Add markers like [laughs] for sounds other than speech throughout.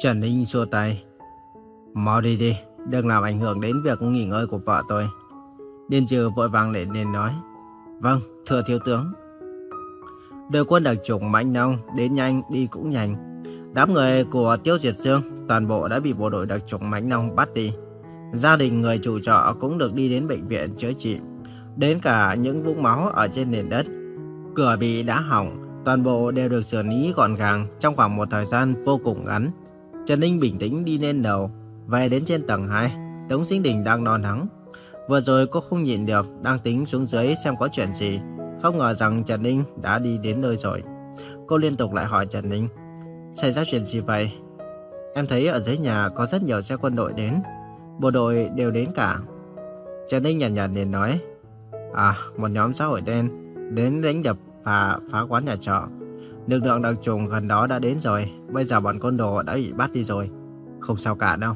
Trần Ninh xua tay. Mau đi đi, đừng làm ảnh hưởng đến việc nghỉ ngơi của vợ tôi. Điền trừ vội vàng lên nên nói. Vâng, thưa thiếu tướng. Đội quân đặc chủng Mạnh Nông đến nhanh đi cũng nhanh. Đám người của Tiêu Diệt Dương toàn bộ đã bị bộ đội đặc chủng Mạnh Nông bắt đi. Gia đình người chủ trọ cũng được đi đến bệnh viện chữa trị. Đến cả những vũng máu ở trên nền đất. Cửa bị đã hỏng, toàn bộ đều được xử lý gọn gàng trong khoảng một thời gian vô cùng ngắn. Trần Ninh bình tĩnh đi lên đầu, về đến trên tầng 2, Tống Sinh Đình đang no nắng. Vừa rồi cô không nhìn được, đang tính xuống dưới xem có chuyện gì. Không ngờ rằng Trần Ninh đã đi đến nơi rồi. Cô liên tục lại hỏi Trần Ninh, xảy ra chuyện gì vậy? Em thấy ở dưới nhà có rất nhiều xe quân đội đến, bộ đội đều đến cả. Trần Ninh nhàn nhạt liền nói, à, một nhóm xã hội đen đến đánh đập và phá quán nhà trọ. Lực lượng đặc trùng gần đó đã đến rồi, bây giờ bọn côn đồ đã bị bắt đi rồi. Không sao cả đâu.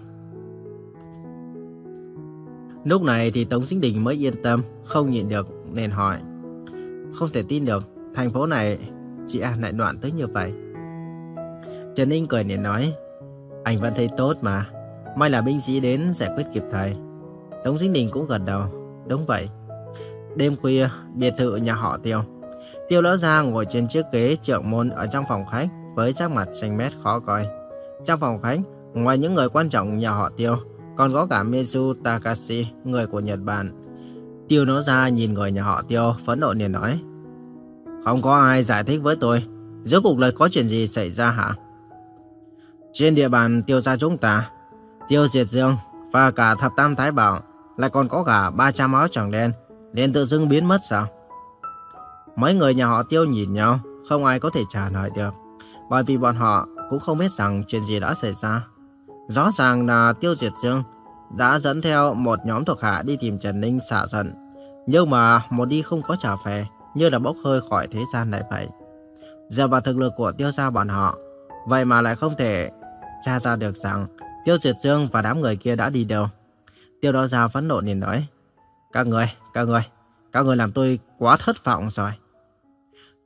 Lúc này thì Tống Sinh Đình mới yên tâm, không nhịn được nên hỏi. Không thể tin được, thành phố này chị An lại loạn tới như vậy. Trần Ninh cười liền nói, anh vẫn thấy tốt mà, may là binh sĩ đến giải quyết kịp thời. Tống Sinh Đình cũng gật đầu, đúng vậy. Đêm khuya, biệt thự nhà họ Tiêu. Tiêu lão gia ngồi trên chiếc ghế trưởng môn ở trong phòng khách với sắc mặt xanh mét khó coi. Trong phòng khách, ngoài những người quan trọng nhà họ Tiêu, còn có cả Mizu Takashi, người của Nhật Bản. Tiêu nó ra nhìn người nhà họ Tiêu, phẫn nộ liền nói. Không có ai giải thích với tôi, Giữa cuộc lời có chuyện gì xảy ra hả? Trên địa bàn tiêu gia chúng ta, tiêu diệt dương và cả thập tam thái bảo, lại còn có cả 300 áo trắng đen, liền tự dưng biến mất sao? Mấy người nhà họ tiêu nhìn nhau, không ai có thể trả lời được, bởi vì bọn họ cũng không biết rằng chuyện gì đã xảy ra. Rõ ràng là Tiêu Diệt Dương đã dẫn theo một nhóm thuộc hạ đi tìm Trần Ninh xả giận. Nhưng mà một đi không có trả về, như là bốc hơi khỏi thế gian này vậy. Giờ vào thực lực của tiêu gia bọn họ, vậy mà lại không thể tra ra được rằng Tiêu Diệt Dương và đám người kia đã đi đâu. Tiêu đó ra phẫn nộ nhìn nói, Các người, các người, các người làm tôi quá thất vọng rồi.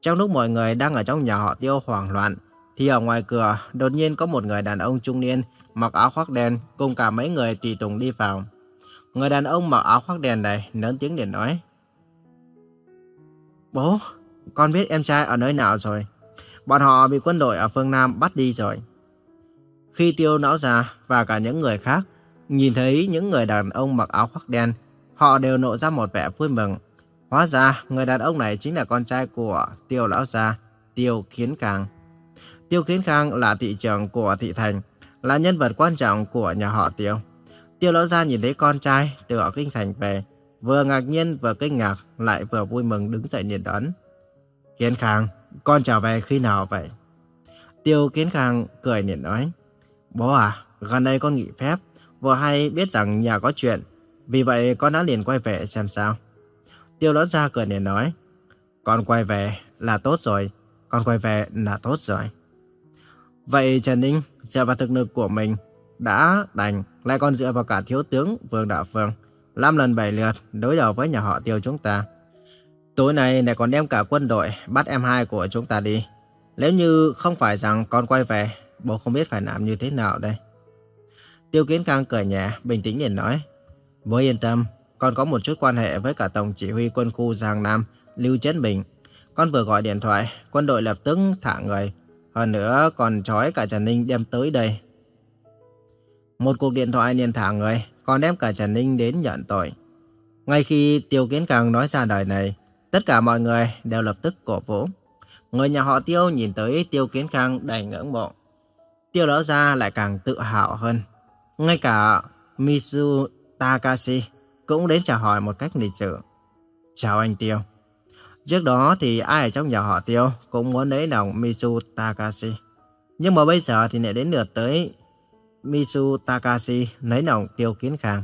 Trong lúc mọi người đang ở trong nhà họ Tiêu hoảng loạn, thì ở ngoài cửa đột nhiên có một người đàn ông trung niên mặc áo khoác đen cùng cả mấy người tùy tùng đi vào. Người đàn ông mặc áo khoác đen này lớn tiếng để nói. Bố, con biết em trai ở nơi nào rồi. Bọn họ bị quân đội ở phương Nam bắt đi rồi. Khi tiêu não già và cả những người khác nhìn thấy những người đàn ông mặc áo khoác đen, họ đều nộ ra một vẻ vui mừng. Hóa ra, người đàn ông này chính là con trai của tiêu lão già, tiêu kiến càng. Tiêu kiến khang là thị trưởng của thị thành, là nhân vật quan trọng của nhà họ Tiêu. Tiêu lão gia nhìn thấy con trai từ ở kinh thành về, vừa ngạc nhiên vừa kinh ngạc, lại vừa vui mừng đứng dậy nhìn đón. Kiến Khang, con trở về khi nào vậy? Tiêu Kiến Khang cười nhìn nói, Bố à, gần đây con nghỉ phép, vừa hay biết rằng nhà có chuyện, vì vậy con đã liền quay về xem sao. Tiêu lão gia cười nhìn nói, con quay về là tốt rồi, con quay về là tốt rồi. Vậy Trần Ninh dựa vào thực lực của mình đã đành, lại còn dựa vào cả thiếu tướng Vương Đạo Phương, năm lần bảy lượt đối đầu với nhà họ Tiêu chúng ta. Tối nay lại còn đem cả quân đội bắt em hai của chúng ta đi. Nếu như không phải rằng con quay về, bố không biết phải làm như thế nào đây. Tiêu Kiến Khang cười nhẹ, bình tĩnh nhìn nói. Bố yên tâm, con có một chút quan hệ với cả Tổng chỉ huy quân khu Giang Nam, Lưu Chấn Bình. Con vừa gọi điện thoại, quân đội lập tức thả người, hơn nữa còn trói cả Trần Ninh đem tới đây. Một cuộc điện thoại liền thả người, còn đem cả Trần Ninh đến nhận tội. Ngay khi Tiêu Kiến Càng nói ra đời này, tất cả mọi người đều lập tức cổ vũ. Người nhà họ Tiêu nhìn tới Tiêu Kiến Khang đầy ngưỡng mộ. Tiêu lão gia lại càng tự hào hơn. Ngay cả Mitsu Takashi cũng đến chào hỏi một cách lịch sự. Chào anh Tiêu. Trước đó thì ai ở trong nhà họ Tiêu cũng muốn lấy lòng Mitsu Takashi. Nhưng mà bây giờ thì lại đến lượt tới Mitsu Takashi lấy lòng Tiêu Kiến Khang.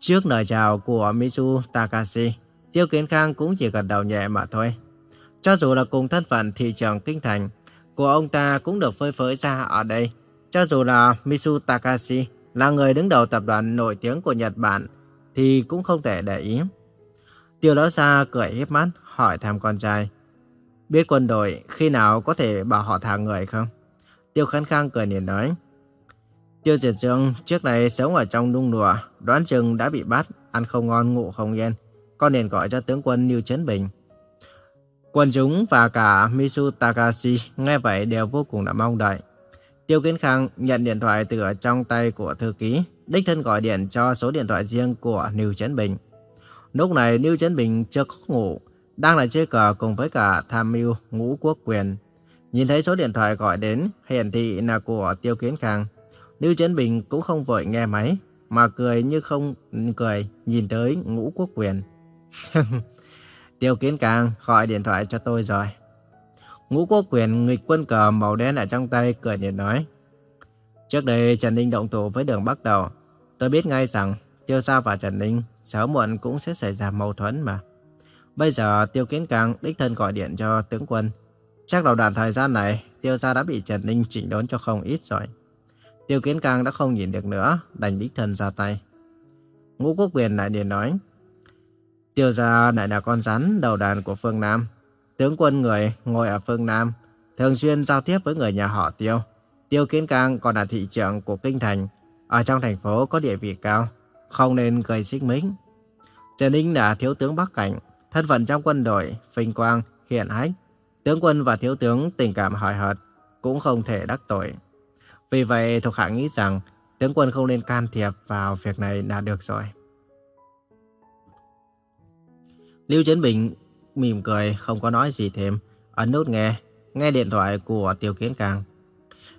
Trước lời chào của Mitsu Takashi, Tiêu Kiến Khang cũng chỉ gật đầu nhẹ mà thôi. Cho dù là cùng thân phận thị trường kinh thành, của ông ta cũng được phơi phới ra ở đây. Cho dù là Mitsu Takashi là người đứng đầu tập đoàn nổi tiếng của Nhật Bản thì cũng không thể để ý. Tiêu lão gia cười hiếp mắt hỏi thăm con trai. Biết quân đội khi nào có thể bảo họ thả người không? Tiêu Khánh Khang cười nhìn nói. Tiêu Triệt Dương trước này sống ở trong nung đùa, đoán chừng đã bị bắt, ăn không ngon ngủ không yên. Con liền gọi cho tướng quân lưu Trấn Bình. Quân chúng và cả Misu Takashi nghe vậy đều vô cùng đã mong đợi. Tiêu Kiến Khang nhận điện thoại từ ở trong tay của thư ký, đích thân gọi điện cho số điện thoại riêng của lưu Trấn Bình. Lúc này lưu Trấn Bình chưa có ngủ, đang là chơi cờ cùng với cả tham mưu ngũ quốc quyền. Nhìn thấy số điện thoại gọi đến, hiển thị là của Tiêu Kiến Khang. Lưu Trấn Bình cũng không vội nghe máy, mà cười như không cười, nhìn tới ngũ quốc quyền. [laughs] Tiêu Kiến Khang gọi điện thoại cho tôi rồi. Ngũ quốc quyền nghịch quân cờ màu đen ở trong tay cười nhìn nói. Trước đây Trần Ninh động thủ với đường Bắc Đầu. Tôi biết ngay rằng Tiêu Sa và Trần Ninh sớm muộn cũng sẽ xảy ra mâu thuẫn mà. Bây giờ Tiêu Kiến Càng đích thân gọi điện cho tướng quân. Chắc đầu đoạn thời gian này Tiêu Gia đã bị Trần Ninh chỉnh đốn cho không ít rồi. Tiêu Kiến Càng đã không nhìn được nữa, đành đích thân ra tay. Ngũ Quốc Quyền lại điện nói. Tiêu Gia lại là con rắn đầu đàn của phương Nam. Tướng quân người ngồi ở phương Nam, thường xuyên giao tiếp với người nhà họ Tiêu. Tiêu Kiến Càng còn là thị trưởng của Kinh Thành, ở trong thành phố có địa vị cao, không nên gây xích mích. Trần Ninh là thiếu tướng Bắc Cảnh, thân phận trong quân đội, vinh quang, hiện hách. Tướng quân và thiếu tướng tình cảm hỏi hợt, cũng không thể đắc tội. Vì vậy, thuộc hạ nghĩ rằng tướng quân không nên can thiệp vào việc này là được rồi. Lưu Trấn Bình mỉm cười, không có nói gì thêm, ấn nút nghe, nghe điện thoại của Tiêu Kiến Càng.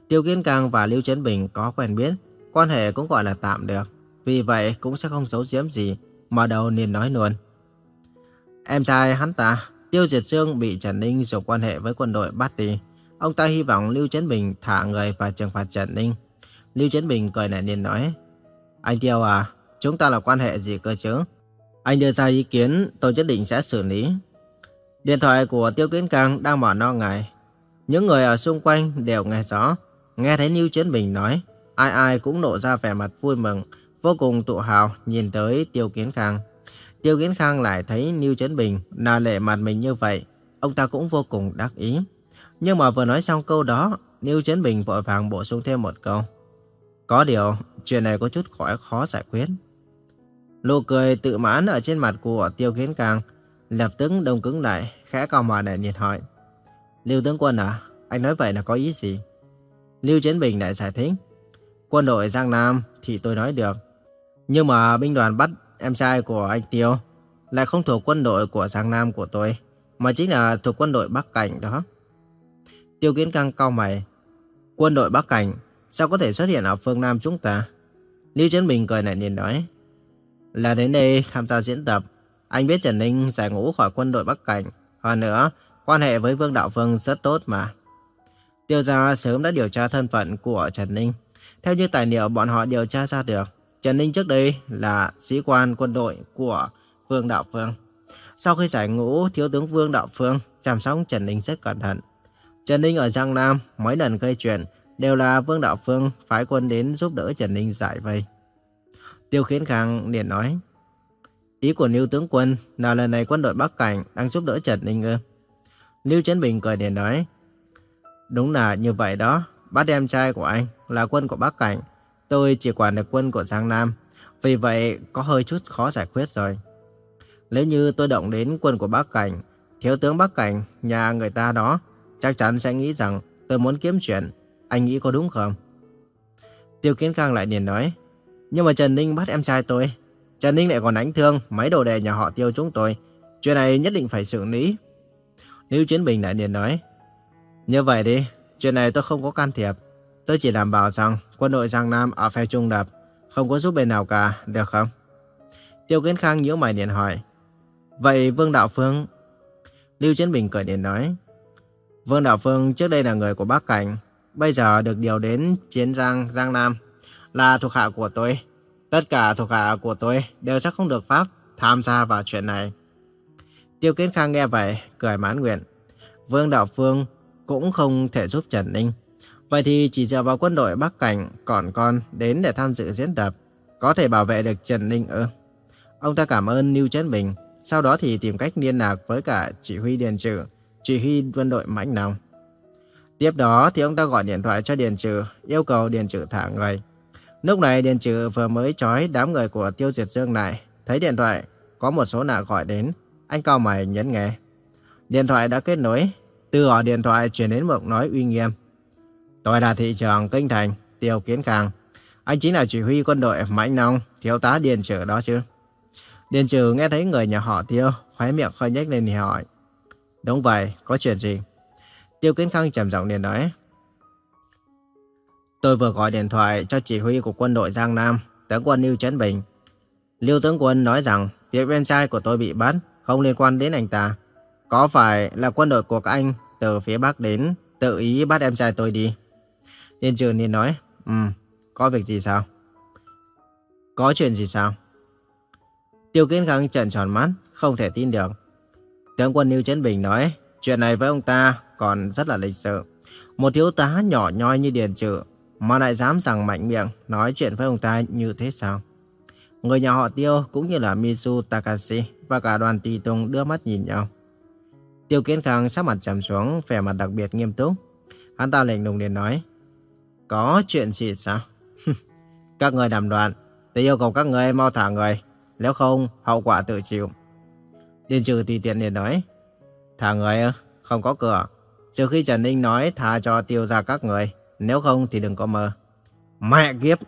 Tiêu Kiến Càng và Lưu Trấn Bình có quen biết, quan hệ cũng gọi là tạm được. Vì vậy cũng sẽ không giấu giếm gì, mà đầu liền nói luôn. Em trai hắn ta, Tiêu Diệt Dương bị Trần Ninh dùng quan hệ với quân đội bắt đi. Ông ta hy vọng Lưu chiến Bình thả người và trừng phạt Trần Ninh. Lưu chiến Bình cười nảy niên nói, Anh Tiêu à, chúng ta là quan hệ gì cơ chứ? Anh đưa ra ý kiến, tôi nhất định sẽ xử lý. Điện thoại của Tiêu Kiến Càng đang mở no ngài. Những người ở xung quanh đều nghe rõ. Nghe thấy Lưu chiến Bình nói, ai ai cũng nộ ra vẻ mặt vui mừng, vô cùng tự hào nhìn tới Tiêu Kiến Cang. Tiêu Kiến Khang lại thấy Lưu Trấn Bình nà lệ mặt mình như vậy, ông ta cũng vô cùng đắc ý. Nhưng mà vừa nói xong câu đó, Lưu Trấn Bình vội vàng bổ sung thêm một câu. Có điều, chuyện này có chút khỏi khó giải quyết. Nụ cười tự mãn ở trên mặt của Tiêu Kiến Khang lập tức đông cứng lại, khẽ cau mày lại nhiệt hỏi. Lưu tướng quân à, anh nói vậy là có ý gì? Lưu Trấn Bình lại giải thích. Quân đội Giang Nam thì tôi nói được. Nhưng mà binh đoàn bắt em trai của anh Tiêu lại không thuộc quân đội của Giang Nam của tôi, mà chính là thuộc quân đội Bắc Cảnh đó. Tiêu Kiến Căng cau mày. Quân đội Bắc Cảnh sao có thể xuất hiện ở phương Nam chúng ta? Lưu Trấn Bình cười lại liền nói. Là đến đây tham gia diễn tập. Anh biết Trần Ninh giải ngũ khỏi quân đội Bắc Cảnh. Hơn nữa, quan hệ với Vương Đạo Phương rất tốt mà. Tiêu gia sớm đã điều tra thân phận của Trần Ninh. Theo như tài liệu bọn họ điều tra ra được, Trần Ninh trước đây là sĩ quan quân đội của Vương Đạo Phương. Sau khi giải ngũ, thiếu tướng Vương Đạo Phương chăm sóc Trần Ninh rất cẩn thận. Trần Ninh ở Giang Nam mấy lần gây chuyện đều là Vương Đạo Phương phái quân đến giúp đỡ Trần Ninh giải vây. Tiêu Khiến Khang liền nói, ý của Lưu tướng quân là lần này quân đội Bắc Cảnh đang giúp đỡ Trần Ninh ư. Lưu Trấn Bình cười liền nói, đúng là như vậy đó, bắt em trai của anh là quân của Bắc Cảnh, tôi chỉ quản được quân của Giang Nam, vì vậy có hơi chút khó giải quyết rồi. Nếu như tôi động đến quân của Bắc Cảnh, thiếu tướng Bắc Cảnh, nhà người ta đó, chắc chắn sẽ nghĩ rằng tôi muốn kiếm chuyện. Anh nghĩ có đúng không? Tiêu Kiến Khang lại liền nói, nhưng mà Trần Ninh bắt em trai tôi. Trần Ninh lại còn đánh thương mấy đồ đệ nhà họ Tiêu chúng tôi. Chuyện này nhất định phải xử lý. Lưu Chiến Bình lại liền nói, như vậy đi, chuyện này tôi không có can thiệp. Tôi chỉ đảm bảo rằng quân đội Giang Nam ở phe trung lập, không có giúp bên nào cả, được không? Tiêu Kiến Khang nhíu mày điện hỏi, vậy Vương Đạo Phương... Lưu Chiến Bình cười điện nói, Vương Đạo Phương trước đây là người của Bắc Cảnh, bây giờ được điều đến Chiến Giang, Giang Nam, là thuộc hạ của tôi. Tất cả thuộc hạ của tôi đều chắc không được pháp tham gia vào chuyện này. Tiêu Kiến Khang nghe vậy, cười mãn nguyện. Vương Đạo Phương cũng không thể giúp Trần Ninh. Vậy thì chỉ dựa vào quân đội Bắc Cảnh còn con đến để tham dự diễn tập, có thể bảo vệ được Trần Ninh ư? Ông ta cảm ơn Lưu Trấn Bình, sau đó thì tìm cách liên lạc với cả chỉ huy Điền Trừ, chỉ huy quân đội Mãnh Long. Tiếp đó thì ông ta gọi điện thoại cho Điền Trừ, yêu cầu Điền Trừ thả người. Lúc này Điền Trừ vừa mới trói đám người của Tiêu Diệt Dương lại, thấy điện thoại có một số nạ gọi đến, anh cao mày nhấn nghe. Điện thoại đã kết nối, từ ở điện thoại chuyển đến một nói uy nghiêm. Tôi là thị trưởng Kinh Thành, Tiêu Kiến Khang. Anh chính là chỉ huy quân đội Mãnh nông thiếu tá Điền Trừ đó chứ. Điền Trừ nghe thấy người nhà họ Tiêu, khóe miệng khơi nhếch lên thì hỏi. Đúng vậy, có chuyện gì? Tiêu Kiến Khang trầm giọng liền nói. Tôi vừa gọi điện thoại cho chỉ huy của quân đội Giang Nam, tướng quân Lưu Trấn Bình. Lưu tướng quân nói rằng việc em trai của tôi bị bắt không liên quan đến anh ta. Có phải là quân đội của các anh từ phía Bắc đến tự ý bắt em trai tôi đi? Điền trường liền nói, Ừ, có việc gì sao? Có chuyện gì sao? Tiêu Kiến Khang trợn tròn mắt, không thể tin được. Tướng quân Lưu Chấn Bình nói, chuyện này với ông ta còn rất là lịch sự. Một thiếu tá nhỏ nhoi như Điền Trừ mà lại dám rằng mạnh miệng nói chuyện với ông ta như thế sao? Người nhà họ Tiêu cũng như là Mizu Takashi và cả đoàn tùy tùng đưa mắt nhìn nhau. Tiêu Kiến Khang sắc mặt trầm xuống, vẻ mặt đặc biệt nghiêm túc. Hắn ta lệnh lùng liền nói, có chuyện gì sao? các người đàm đoạn, tôi yêu cầu các người mau thả người, nếu không hậu quả tự chịu. Điền trừ tùy tiện liền nói, thả người ư, không có cửa. Trừ khi Trần Ninh nói thả cho tiêu ra các người, nếu không thì đừng có mơ. Mẹ kiếp!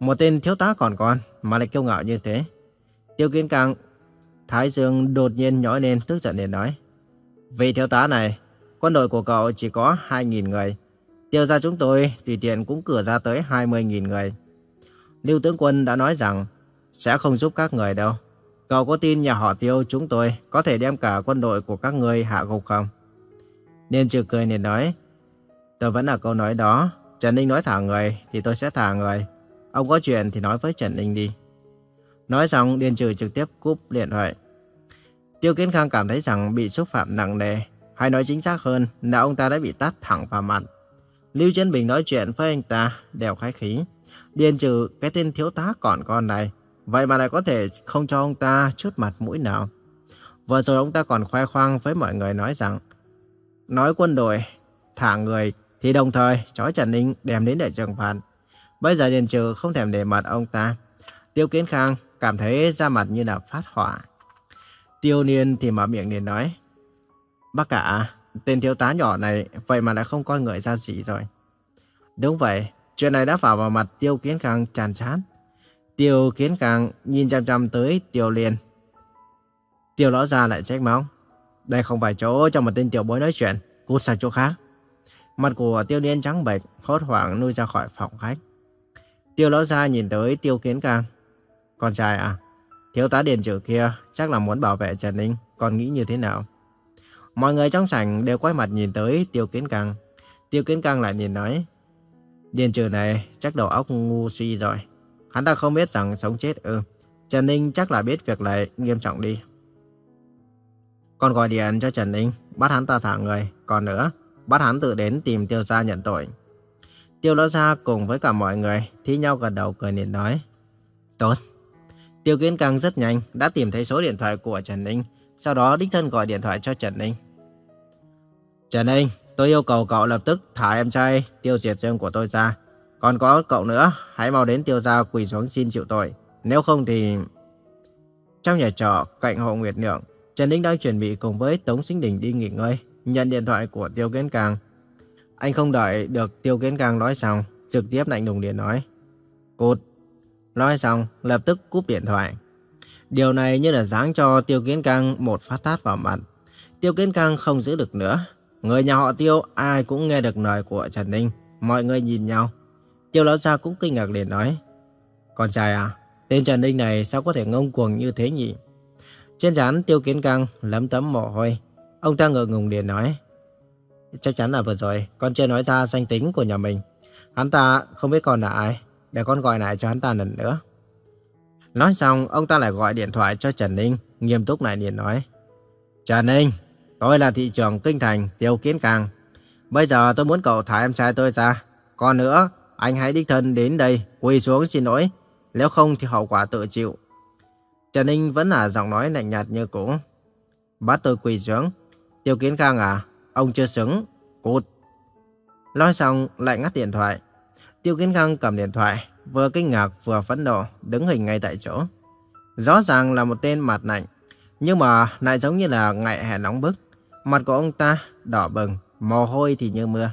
Một tên thiếu tá còn con mà lại kiêu ngạo như thế. Tiêu kiến càng Thái Dương đột nhiên nhói lên tức giận liền nói. Vị thiếu tá này, quân đội của cậu chỉ có 2.000 người. Tiêu gia chúng tôi, tùy tiện cũng cửa ra tới 20.000 người. Lưu tướng quân đã nói rằng, sẽ không giúp các người đâu. Cậu có tin nhà họ tiêu chúng tôi có thể đem cả quân đội của các người hạ gục không? Nên trừ cười nên nói. Tôi vẫn là câu nói đó. Trần Ninh nói thả người thì tôi sẽ thả người. Ông có chuyện thì nói với Trần Ninh đi. Nói xong Điền Trừ trực tiếp cúp điện thoại. Tiêu Kiến Khang cảm thấy rằng bị xúc phạm nặng nề. Hay nói chính xác hơn là ông ta đã bị tát thẳng vào mặt. Lưu Trấn Bình nói chuyện với anh ta đều khách khí. Điền Trừ cái tên thiếu tá còn con này. Vậy mà lại có thể không cho ông ta chút mặt mũi nào. Vừa rồi ông ta còn khoe khoang với mọi người nói rằng nói quân đội thả người thì đồng thời chói Trần Ninh đem đến để trừng phạt. Bây giờ Điền Trừ không thèm để mặt ông ta. Tiêu Kiến Khang cảm thấy da mặt như là phát hỏa. Tiêu Niên thì mở miệng liền nói. Bác cả, tên thiếu tá nhỏ này vậy mà lại không coi người ra gì rồi. Đúng vậy, chuyện này đã phả vào mặt Tiêu Kiến Khang chán chán. Tiêu Kiến Khang nhìn chăm chăm tới Tiêu Liên. Tiêu lão gia lại trách móc. Đây không phải chỗ cho một tên tiểu bối nói chuyện, cút sang chỗ khác. Mặt của Tiêu Liên trắng bệch, hốt hoảng nuôi ra khỏi phòng khách. Tiêu lão gia nhìn tới Tiêu Kiến Khang. Con trai à, thiếu tá điền trừ kia chắc là muốn bảo vệ Trần Ninh, con nghĩ như thế nào? Mọi người trong sảnh đều quay mặt nhìn tới Tiêu Kiến Căng. Tiêu Kiến Căng lại nhìn nói, Điền trừ này chắc đầu óc ngu suy rồi. Hắn ta không biết rằng sống chết ư. Trần Ninh chắc là biết việc này nghiêm trọng đi. Con gọi điện cho Trần Ninh, bắt hắn ta thả người. Còn nữa, bắt hắn tự đến tìm tiêu gia nhận tội. Tiêu lão gia cùng với cả mọi người thi nhau gật đầu cười nhìn nói. Tốt. Tiêu Kiến Căng rất nhanh đã tìm thấy số điện thoại của Trần Ninh, sau đó đích thân gọi điện thoại cho Trần Ninh. Trần Ninh, tôi yêu cầu cậu lập tức thả em trai tiêu diệt dương của tôi ra. Còn có cậu nữa, hãy mau đến tiêu gia quỳ xuống xin chịu tội. Nếu không thì... Trong nhà trọ cạnh hộ Nguyệt Nhượng, Trần Ninh đang chuẩn bị cùng với Tống Sinh Đình đi nghỉ ngơi, nhận điện thoại của Tiêu Kiến Càng. Anh không đợi được Tiêu Kiến Càng nói xong, trực tiếp lạnh lùng điện nói. Cút. Nói xong, lập tức cúp điện thoại. Điều này như là giáng cho Tiêu Kiến Càng một phát tát vào mặt. Tiêu Kiến Càng không giữ được nữa. Người nhà họ Tiêu ai cũng nghe được lời của Trần Ninh. Mọi người nhìn nhau. Tiêu lão gia cũng kinh ngạc liền nói. Con trai à, tên Trần Ninh này sao có thể ngông cuồng như thế nhỉ? Trên trán Tiêu Kiến Căng lấm tấm mồ hôi. Ông ta ngờ ngùng liền nói. Chắc chắn là vừa rồi con chưa nói ra danh tính của nhà mình. Hắn ta không biết con là ai. Để con gọi lại cho hắn ta lần nữa. Nói xong, ông ta lại gọi điện thoại cho Trần Ninh. Nghiêm túc lại liền nói. Trần Ninh, tôi là thị trưởng Kinh Thành Tiêu Kiến Càng. Bây giờ tôi muốn cậu thả em trai tôi ra. Còn nữa, anh hãy đích thân đến đây, quỳ xuống xin lỗi. Nếu không thì hậu quả tự chịu. Trần Ninh vẫn là giọng nói lạnh nhạt như cũ. Bắt tôi quỳ xuống. Tiêu Kiến Khang à, ông chưa xứng. Cút. Nói xong lại ngắt điện thoại. Tiêu Kiến Khang cầm điện thoại, vừa kinh ngạc vừa phẫn nộ, đứng hình ngay tại chỗ. Rõ ràng là một tên mặt lạnh, nhưng mà lại giống như là ngại hè nóng bức. Mặt của ông ta đỏ bừng, mồ hôi thì như mưa.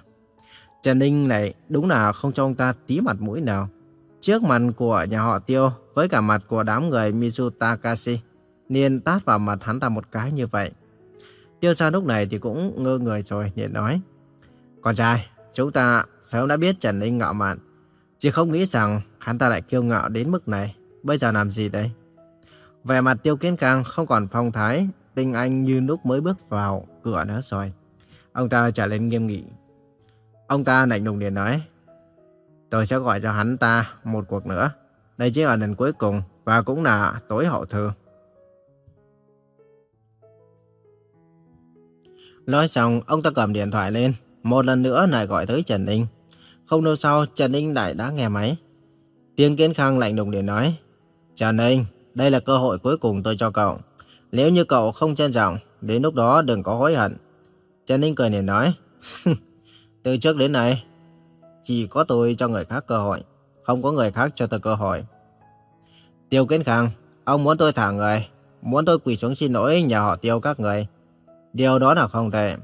Trần Ninh này đúng là không cho ông ta tí mặt mũi nào. Trước mặt của nhà họ Tiêu với cả mặt của đám người Mizu Takashi, liền tát vào mặt hắn ta một cái như vậy. Tiêu gia lúc này thì cũng ngơ người rồi, liền nói. Con trai, chúng ta sớm đã biết Trần Ninh ngạo mạn. Chỉ không nghĩ rằng hắn ta lại kiêu ngạo đến mức này. Bây giờ làm gì đây? Vẻ mặt Tiêu Kiến Cang không còn phong thái, tinh anh như lúc mới bước vào cửa nữa rồi. Ông ta trả lên nghiêm nghị. Ông ta lạnh lùng liền nói. Tôi sẽ gọi cho hắn ta một cuộc nữa. Đây chính là lần cuối cùng và cũng là tối hậu thư. Nói xong, ông ta cầm điện thoại lên, một lần nữa lại gọi tới Trần Ninh. Không lâu sau, Trần Ninh lại đã nghe máy. Tiếng Kiến Khang lạnh lùng để nói, Trần Ninh, đây là cơ hội cuối cùng tôi cho cậu. Nếu như cậu không trân trọng, đến lúc đó đừng có hối hận. Trần Ninh cười liền nói, [laughs] từ trước đến nay, chỉ có tôi cho người khác cơ hội, không có người khác cho tôi cơ hội. Tiêu Kiến Khang, ông muốn tôi thả người, muốn tôi quỳ xuống xin lỗi nhà họ Tiêu các người. Điều đó là không thể.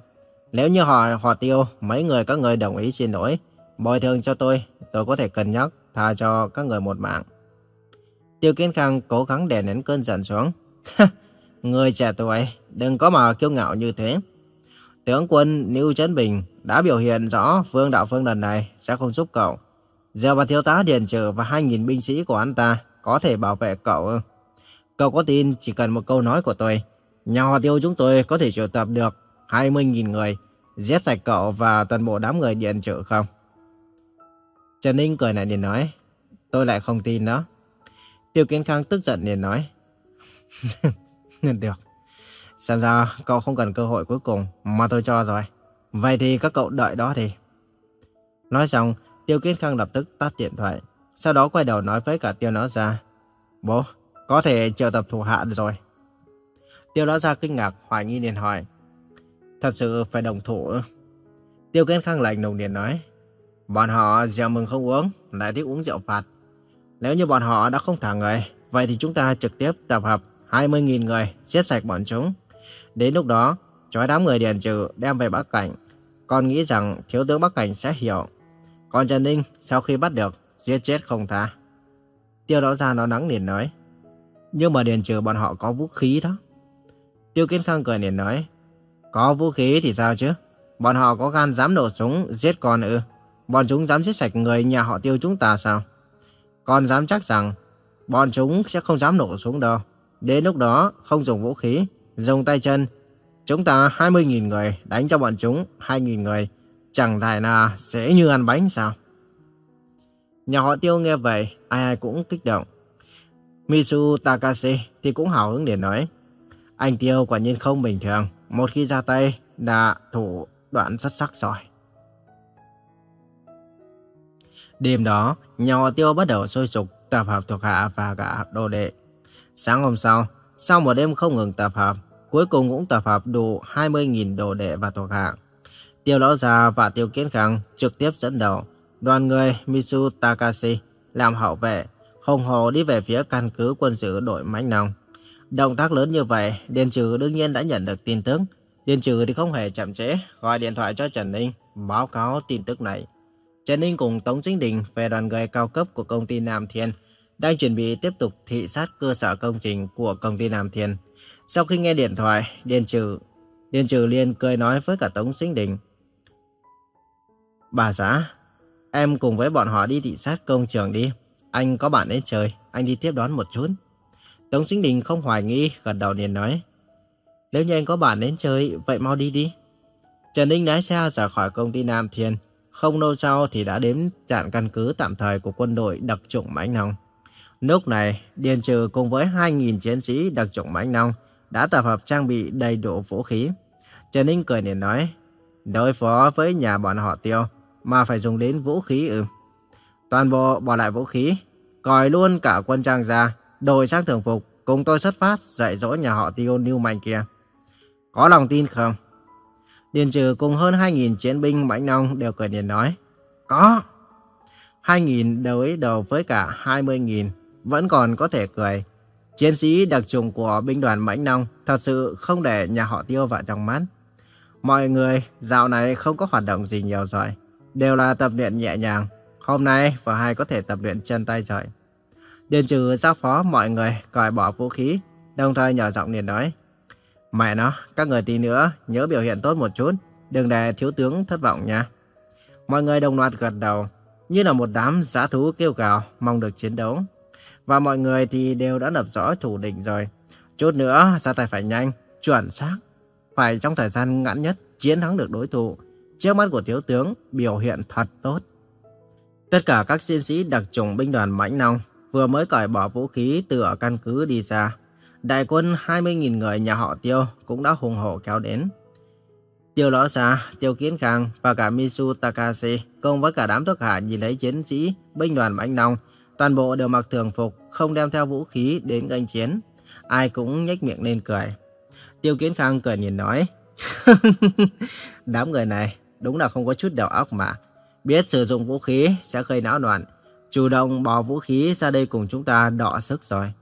Nếu như họ họ Tiêu, mấy người các người đồng ý xin lỗi, bồi thường cho tôi, tôi có thể cân nhắc tha cho các người một mạng. Tiêu Kiến Khang cố gắng đè nén cơn giận xuống. [laughs] người trẻ tuổi, đừng có mà kiêu ngạo như thế. Tướng quân Lưu Trấn Bình đã biểu hiện rõ Vương Đạo Phương lần này sẽ không giúp cậu. Giờ và thiếu tá Điền Trừ và 2.000 binh sĩ của anh ta có thể bảo vệ cậu. Cậu có tin chỉ cần một câu nói của tôi, nhà họ tiêu chúng tôi có thể triệu tập được 20.000 người, giết sạch cậu và toàn bộ đám người Điền Trừ không? Trần Ninh cười lại liền nói, tôi lại không tin đó. Tiêu Kiến Khang tức giận liền nói, [laughs] được. Xem ra cậu không cần cơ hội cuối cùng mà tôi cho rồi. Vậy thì các cậu đợi đó đi. Nói xong, Tiêu Kiến Khang lập tức tắt điện thoại. Sau đó quay đầu nói với cả Tiêu nó Gia. Bố, có thể triệu tập thủ hạ rồi. Tiêu Nó Gia kinh ngạc, hoài nghi liền hỏi. Thật sự phải đồng thủ Tiêu Kiến Khang lạnh lùng liền nói. Bọn họ rượu mừng không uống, lại thích uống rượu phạt. Nếu như bọn họ đã không thả người, vậy thì chúng ta trực tiếp tập hợp 20.000 người, giết sạch bọn chúng. Đến lúc đó, trói đám người điền trừ đem về Bắc Cảnh. Con nghĩ rằng thiếu tướng Bắc Cảnh sẽ hiểu. Còn Trần Ninh sau khi bắt được, giết chết không tha. Tiêu đó ra nó nắng liền nói. Nhưng mà điền trừ bọn họ có vũ khí đó. Tiêu Kiến Khang cười liền nói. Có vũ khí thì sao chứ? Bọn họ có gan dám nổ súng giết con ư? Bọn chúng dám giết sạch người nhà họ tiêu chúng ta sao? Con dám chắc rằng bọn chúng sẽ không dám nổ súng đâu. Đến lúc đó không dùng vũ khí, dùng tay chân. Chúng ta 20.000 người đánh cho bọn chúng 2.000 người. Chẳng thể là sẽ như ăn bánh sao? Nhà họ tiêu nghe vậy, ai ai cũng kích động. Misu Takashi thì cũng hào hứng để nói. Anh tiêu quả nhiên không bình thường. Một khi ra tay là thủ đoạn xuất sắc rồi. Đêm đó, nhà họ tiêu bắt đầu sôi sục tập hợp thuộc hạ và cả đồ đệ. Sáng hôm sau, sau một đêm không ngừng tập hợp, cuối cùng cũng tập hợp đủ 20.000 đồ đệ và thuộc hạ. Tiêu Lão Già và Tiêu Kiến Khang trực tiếp dẫn đầu, đoàn người Misu Takashi làm hậu vệ, hùng hồ đi về phía căn cứ quân sự đội Mãnh Nông. Động tác lớn như vậy, Điền Trừ đương nhiên đã nhận được tin tức. Điền Trừ thì không hề chậm trễ, gọi điện thoại cho Trần Ninh, báo cáo tin tức này. Trần Ninh cùng Tống Chính Đình về đoàn người cao cấp của công ty Nam Thiên đang chuẩn bị tiếp tục thị sát cơ sở công trình của công ty Nam Thiên. Sau khi nghe điện thoại, Điền Trừ, Điền Trừ liền cười nói với cả Tống Sinh Đình. Bà xã, em cùng với bọn họ đi thị sát công trường đi. Anh có bạn đến chơi, anh đi tiếp đón một chút. Tống Sinh Đình không hoài nghi, gật đầu liền nói. Nếu như anh có bạn đến chơi, vậy mau đi đi. Trần Ninh lái xe ra khỏi công ty Nam Thiên. Không lâu sau thì đã đến trạm căn cứ tạm thời của quân đội đặc trụng Mãnh Nông. Lúc này, Điền Trừ cùng với 2.000 chiến sĩ đặc chủng Mãnh Nông đã tập hợp trang bị đầy đủ vũ khí. Trần Ninh cười liền nói, đối phó với nhà bọn họ tiêu mà phải dùng đến vũ khí ư. Toàn bộ bỏ lại vũ khí, còi luôn cả quân trang ra, đổi sang thường phục, cùng tôi xuất phát dạy dỗ nhà họ tiêu lưu mạnh kia. Có lòng tin không? Điền trừ cùng hơn 2.000 chiến binh mãnh nông đều cười điền nói. Có. 2.000 đối đầu với cả 20.000 vẫn còn có thể cười. Chiến sĩ đặc trùng của binh đoàn mãnh nông thật sự không để nhà họ tiêu vào trong mắt. Mọi người dạo này không có hoạt động gì nhiều rồi. Đều là tập luyện nhẹ nhàng. Hôm nay và hai có thể tập luyện chân tay rồi. Điền trừ giao phó mọi người cởi bỏ vũ khí, đồng thời nhỏ giọng liền nói. Mẹ nó, các người tí nữa nhớ biểu hiện tốt một chút, đừng để thiếu tướng thất vọng nha. Mọi người đồng loạt gật đầu, như là một đám giá thú kêu gào, mong được chiến đấu. Và mọi người thì đều đã lập rõ thủ định rồi. Chút nữa ra tay phải nhanh, chuẩn xác. Phải trong thời gian ngắn nhất chiến thắng được đối thủ. Trước mắt của thiếu tướng biểu hiện thật tốt. Tất cả các chiến sĩ đặc chủng binh đoàn Mãnh Nông vừa mới cởi bỏ vũ khí từ ở căn cứ đi ra. Đại quân 20.000 người nhà họ Tiêu cũng đã hùng hổ kéo đến. Tiêu Lõ Sa, Tiêu Kiến Khang và cả Misu Takashi cùng với cả đám thuộc hạ nhìn thấy chiến sĩ binh đoàn Mãnh Nông, toàn bộ đều mặc thường phục, không đem theo vũ khí đến ganh chiến. Ai cũng nhếch miệng lên cười. Tiêu Kiến Khang cười nhìn nói, [laughs] đám người này đúng là không có chút đầu óc mà. Biết sử dụng vũ khí sẽ gây náo loạn, chủ động bỏ vũ khí ra đây cùng chúng ta đọ sức rồi.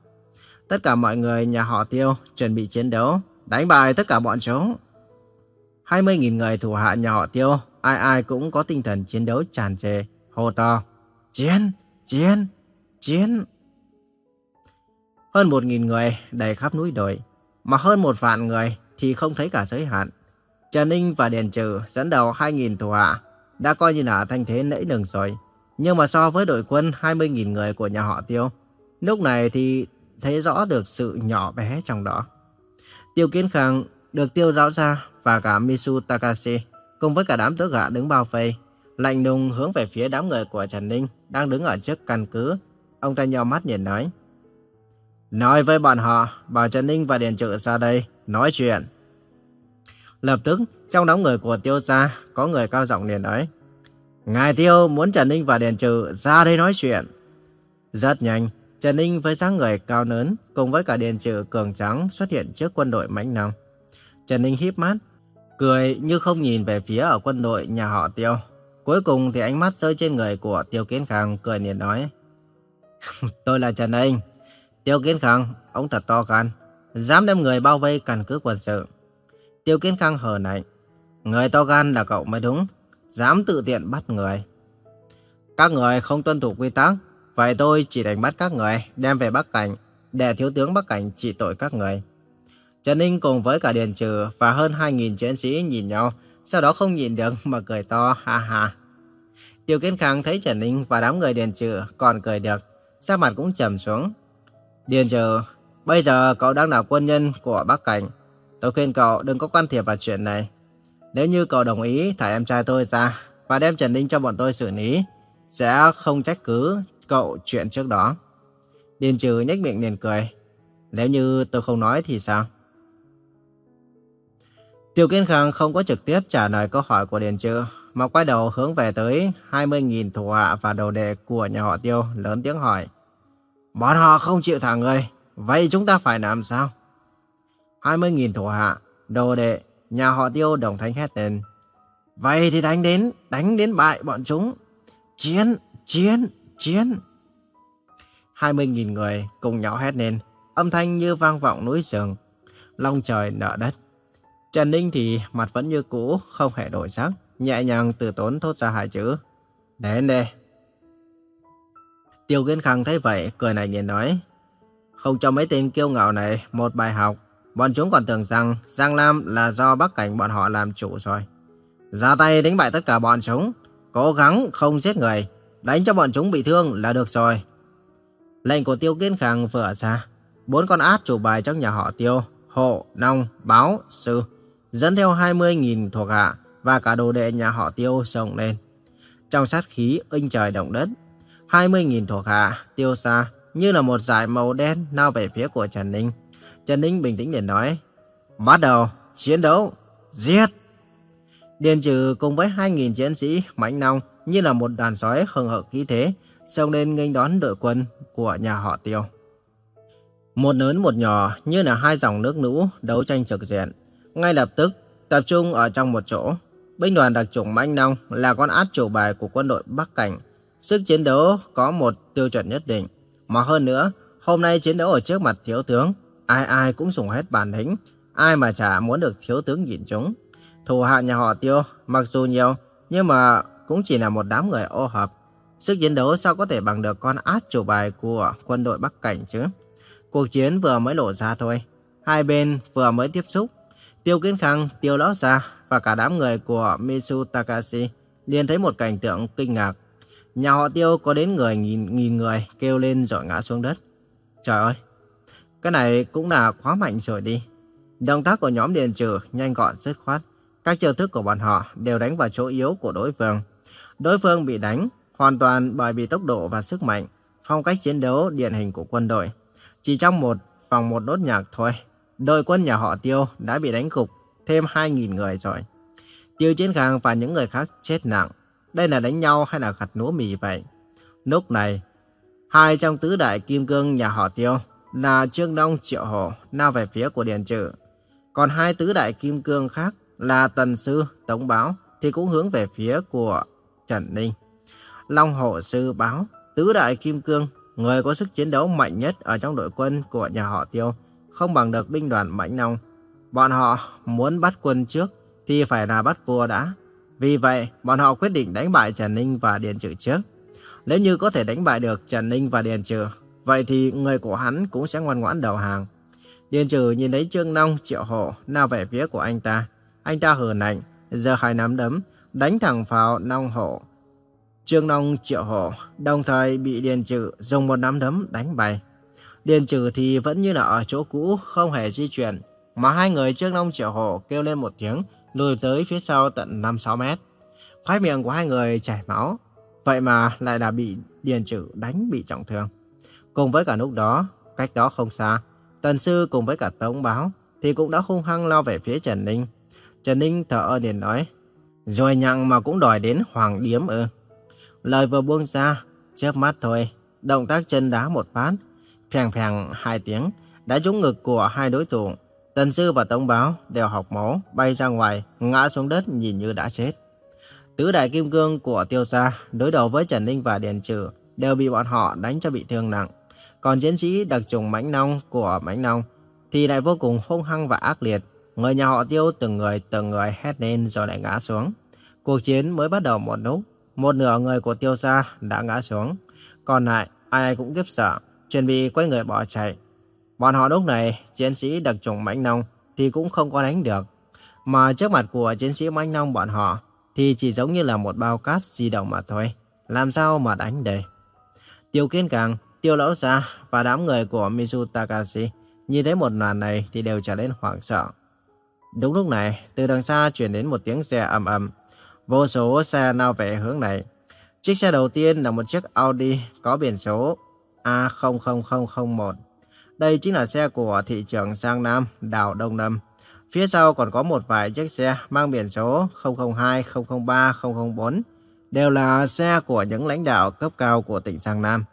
Tất cả mọi người nhà họ Tiêu chuẩn bị chiến đấu, đánh bại tất cả bọn chúng. 20.000 người thủ hạ nhà họ Tiêu, ai ai cũng có tinh thần chiến đấu tràn trề, hô to. Chiến, chiến, chiến. Hơn 1.000 người đầy khắp núi đồi, mà hơn một vạn người thì không thấy cả giới hạn. Trần Ninh và Điền Trừ dẫn đầu 2.000 thủ hạ, đã coi như là thanh thế nẫy đường rồi. Nhưng mà so với đội quân 20.000 người của nhà họ Tiêu, lúc này thì thấy rõ được sự nhỏ bé trong đó. Tiêu Kiến Khang được Tiêu Lão Gia và cả Misu Takashi cùng với cả đám tớ gạ đứng bao vây, lạnh lùng hướng về phía đám người của Trần Ninh đang đứng ở trước căn cứ. Ông ta nhò mắt nhìn nói. Nói với bọn họ, bảo Trần Ninh và Điền Trự ra đây, nói chuyện. Lập tức, trong đám người của Tiêu gia, có người cao giọng liền nói. Ngài Tiêu muốn Trần Ninh và Điền Trự ra đây nói chuyện. Rất nhanh, Trần Ninh với dáng người cao lớn cùng với cả Điền Trự cường trắng xuất hiện trước quân đội mãnh nam. Trần Ninh híp mắt, cười như không nhìn về phía ở quân đội nhà họ Tiêu. Cuối cùng thì ánh mắt rơi trên người của Tiêu Kiến Khang cười liền nói. [laughs] Tôi là Trần Ninh. Tiêu Kiến Khang, ông thật to gan, dám đem người bao vây căn cứ quân sự. Tiêu Kiến Khang hờ này Người to gan là cậu mới đúng, dám tự tiện bắt người. Các người không tuân thủ quy tắc, vậy tôi chỉ đánh bắt các người, đem về Bắc Cảnh, để thiếu tướng Bắc Cảnh trị tội các người. Trần Ninh cùng với cả Điền Trừ và hơn 2.000 chiến sĩ nhìn nhau, sau đó không nhìn được mà cười to ha ha. Tiêu Kiến Khang thấy Trần Ninh và đám người Điền Trừ còn cười được, sắc mặt cũng trầm xuống. Điền Trừ, bây giờ cậu đang là quân nhân của Bắc Cảnh. Tôi khuyên cậu đừng có can thiệp vào chuyện này. Nếu như cậu đồng ý thả em trai tôi ra và đem Trần Ninh cho bọn tôi xử lý, sẽ không trách cứ cậu chuyện trước đó. Điền Trừ nhếch miệng liền cười. Nếu như tôi không nói thì sao? Tiêu kiên Khang không có trực tiếp trả lời câu hỏi của Điền Trừ, mà quay đầu hướng về tới 20.000 thủ hạ và đầu đệ của nhà họ Tiêu, lớn tiếng hỏi. Bọn họ không chịu thả người, vậy chúng ta phải làm sao? 20.000 thủ hạ, đồ đệ, nhà họ Tiêu đồng thanh hét lên. Vậy thì đánh đến, đánh đến bại bọn chúng. Chiến, chiến, chiến. 20.000 người cùng nhau hét lên, âm thanh như vang vọng núi rừng, long trời nở đất. Trần Ninh thì mặt vẫn như cũ, không hề đổi sắc, nhẹ nhàng từ tốn thốt ra hai chữ. Đến đây. Tiêu Kiến Khang thấy vậy, cười này nhìn nói. Không cho mấy tên kiêu ngạo này một bài học. Bọn chúng còn tưởng rằng Giang Lam là do Bắc Cảnh bọn họ làm chủ rồi. Ra tay đánh bại tất cả bọn chúng. Cố gắng không giết người. Đánh cho bọn chúng bị thương là được rồi. Lệnh của Tiêu Kiến Khang vừa ra. Bốn con át chủ bài trong nhà họ Tiêu. Hộ, Nông, Báo, Sư. Dẫn theo 20.000 thuộc hạ và cả đồ đệ nhà họ Tiêu sông lên. Trong sát khí inh trời động đất. 20.000 thuộc hạ tiêu xa như là một dải màu đen lao về phía của Trần Ninh. Trần Ninh bình tĩnh để nói, bắt đầu, chiến đấu, giết. Điền Trừ cùng với 2.000 chiến sĩ mãnh nong như là một đàn sói hừng hực khí thế, xông lên nghênh đón đội quân của nhà họ Tiêu. Một lớn một nhỏ như là hai dòng nước lũ đấu tranh trực diện. Ngay lập tức tập trung ở trong một chỗ. Binh đoàn đặc chủng Mãnh Nông là con át chủ bài của quân đội Bắc Cảnh. Sức chiến đấu có một tiêu chuẩn nhất định. Mà hơn nữa, hôm nay chiến đấu ở trước mặt thiếu tướng, ai ai cũng dùng hết bản lĩnh, ai mà chả muốn được thiếu tướng nhìn chúng. Thủ hạ nhà họ Tiêu mặc dù nhiều, nhưng mà cũng chỉ là một đám người ô hợp. Sức chiến đấu sao có thể bằng được con át chủ bài của quân đội Bắc Cảnh chứ? Cuộc chiến vừa mới lộ ra thôi. Hai bên vừa mới tiếp xúc. Tiêu Kiến Khang, Tiêu Lão Gia và cả đám người của Mitsu Takashi liền thấy một cảnh tượng kinh ngạc. Nhà họ Tiêu có đến người nghìn, nghìn người kêu lên rồi ngã xuống đất. Trời ơi, cái này cũng là quá mạnh rồi đi. Động tác của nhóm Điền Trừ nhanh gọn dứt khoát. Các chiêu thức của bọn họ đều đánh vào chỗ yếu của đối phương. Đối phương bị đánh hoàn toàn bởi vì tốc độ và sức mạnh, phong cách chiến đấu điển hình của quân đội. Chỉ trong một vòng một nốt nhạc thôi, đội quân nhà họ Tiêu đã bị đánh gục thêm 2.000 người rồi. Tiêu Chiến Khang và những người khác chết nặng. Đây là đánh nhau hay là gặt lúa mì vậy? Lúc này, hai trong tứ đại kim cương nhà họ Tiêu là Trương Đông Triệu Hổ lao về phía của Điền Trừ. Còn hai tứ đại kim cương khác là Tần Sư, Tống Báo thì cũng hướng về phía của Trần Ninh. Long Hổ Sư Báo, tứ đại kim cương người có sức chiến đấu mạnh nhất ở trong đội quân của nhà họ Tiêu, không bằng được binh đoàn Mãnh Nông. Bọn họ muốn bắt quân trước thì phải là bắt vua đã. Vì vậy, bọn họ quyết định đánh bại Trần Ninh và Điền Trừ trước. Nếu như có thể đánh bại được Trần Ninh và Điền Trừ, vậy thì người của hắn cũng sẽ ngoan ngoãn đầu hàng. Điền Trừ nhìn thấy Trương Nông, Triệu Hộ nào về phía của anh ta. Anh ta hờn lạnh, giơ hai nắm đấm, đánh thẳng vào Nông Hộ Trương Long triệu hổ, đồng thời bị Điền Trừ dùng một nắm đấm đánh bay. Điền Trừ thì vẫn như là ở chỗ cũ, không hề di chuyển. Mà hai người Trương Long triệu hổ kêu lên một tiếng, lùi tới phía sau tận 5-6 mét. Khoái miệng của hai người chảy máu, vậy mà lại là bị Điền Trừ đánh bị trọng thương. Cùng với cả lúc đó, cách đó không xa, Tần Sư cùng với cả Tống Báo thì cũng đã hung hăng lao về phía Trần Ninh. Trần Ninh thở ơ điền nói, rồi nhặng mà cũng đòi đến Hoàng Điếm ư. Lời vừa buông ra, chớp mắt thôi, động tác chân đá một phát, phèn phèn hai tiếng, đã trúng ngực của hai đối thủ. Tần sư và tống báo đều học máu, bay ra ngoài, ngã xuống đất nhìn như đã chết. Tứ đại kim cương của tiêu gia đối đầu với Trần Ninh và Điền Trừ đều bị bọn họ đánh cho bị thương nặng. Còn chiến sĩ đặc trùng mãnh nông của mãnh nông thì lại vô cùng hung hăng và ác liệt. Người nhà họ tiêu từng người từng người hét lên rồi lại ngã xuống. Cuộc chiến mới bắt đầu một lúc một nửa người của tiêu gia đã ngã xuống. Còn lại, ai ai cũng kiếp sợ, chuẩn bị quay người bỏ chạy. Bọn họ lúc này, chiến sĩ đặc trùng mãnh nông thì cũng không có đánh được. Mà trước mặt của chiến sĩ mãnh nông bọn họ thì chỉ giống như là một bao cát di động mà thôi. Làm sao mà đánh đây? Tiêu Kiên Càng, Tiêu Lão Gia và đám người của Mizu Takashi nhìn thấy một màn này thì đều trở nên hoảng sợ. Đúng lúc này, từ đằng xa truyền đến một tiếng xe ầm ầm Vô số xe lao về hướng này. Chiếc xe đầu tiên là một chiếc Audi có biển số A00001. Đây chính là xe của thị trưởng Giang Nam, đảo Đông Nam Phía sau còn có một vài chiếc xe mang biển số 002, 003, 004. Đều là xe của những lãnh đạo cấp cao của tỉnh Giang Nam.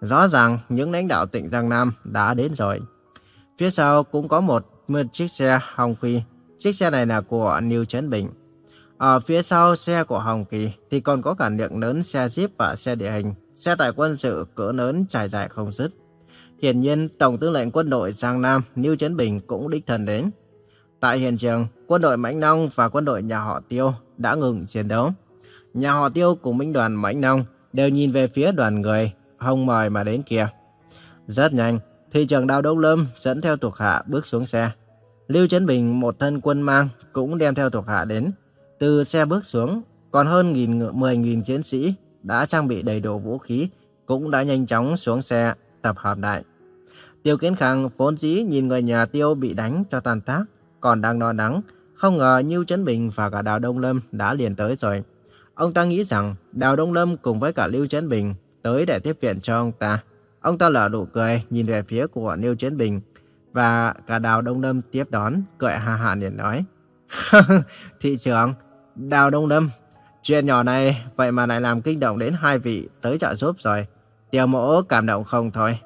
Rõ ràng những lãnh đạo tỉnh Giang Nam đã đến rồi. Phía sau cũng có một, một chiếc xe Hồng Phi. Chiếc xe này là của New Trấn Bình. Ở phía sau xe của Hồng Kỳ thì còn có cả lượng lớn xe Jeep và xe địa hình, xe tải quân sự cỡ lớn trải dài không dứt. Hiển nhiên, Tổng tư lệnh quân đội Giang Nam, lưu Trấn Bình cũng đích thân đến. Tại hiện trường, quân đội Mãnh Nông và quân đội nhà họ Tiêu đã ngừng chiến đấu. Nhà họ Tiêu cùng binh đoàn Mãnh Nông đều nhìn về phía đoàn người Hồng mời mà đến kia. Rất nhanh, thị trưởng Đào Đông Lâm dẫn theo thuộc hạ bước xuống xe. Lưu Trấn Bình một thân quân mang cũng đem theo thuộc hạ đến. Từ xe bước xuống, còn hơn nghìn, 10.000 chiến sĩ đã trang bị đầy đủ vũ khí cũng đã nhanh chóng xuống xe tập hợp lại. Tiêu Kiến Khang vốn dĩ nhìn người nhà Tiêu bị đánh cho tàn tác, còn đang lo lắng, không ngờ Nhiêu Trấn Bình và cả Đào Đông Lâm đã liền tới rồi. Ông ta nghĩ rằng Đào Đông Lâm cùng với cả Lưu Trấn Bình tới để tiếp viện cho ông ta. Ông ta lở nụ cười nhìn về phía của Lưu Trấn Bình và cả Đào Đông Lâm tiếp đón, cười hà hà liền nói. [laughs] Thị trưởng, Đào Đông Lâm, chuyện nhỏ này vậy mà lại làm kinh động đến hai vị tới trợ giúp rồi. Tiểu mộ cảm động không thôi.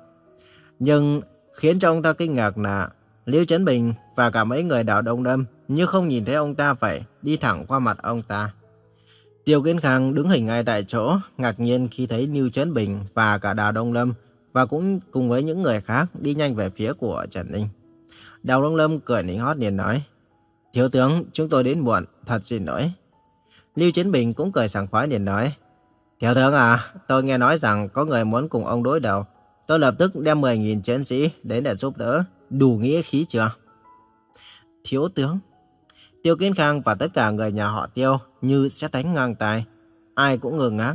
Nhưng khiến cho ông ta kinh ngạc là Lưu Trấn Bình và cả mấy người đào Đông Lâm như không nhìn thấy ông ta vậy, đi thẳng qua mặt ông ta. Tiêu Kiến Khang đứng hình ngay tại chỗ, ngạc nhiên khi thấy Lưu Trấn Bình và cả đào Đông Lâm và cũng cùng với những người khác đi nhanh về phía của Trần Ninh. Đào Đông Lâm cười nịnh hót liền nói, Thiếu tướng, chúng tôi đến muộn, thật xin lỗi. Lưu Chiến Bình cũng cười sảng khoái liền nói, Thiếu tướng à, tôi nghe nói rằng có người muốn cùng ông đối đầu. Tôi lập tức đem 10.000 chiến sĩ đến để giúp đỡ. Đủ nghĩa khí chưa? Thiếu tướng. Tiêu Kiến Khang và tất cả người nhà họ Tiêu như sẽ đánh ngang tài. Ai cũng ngừng ngác.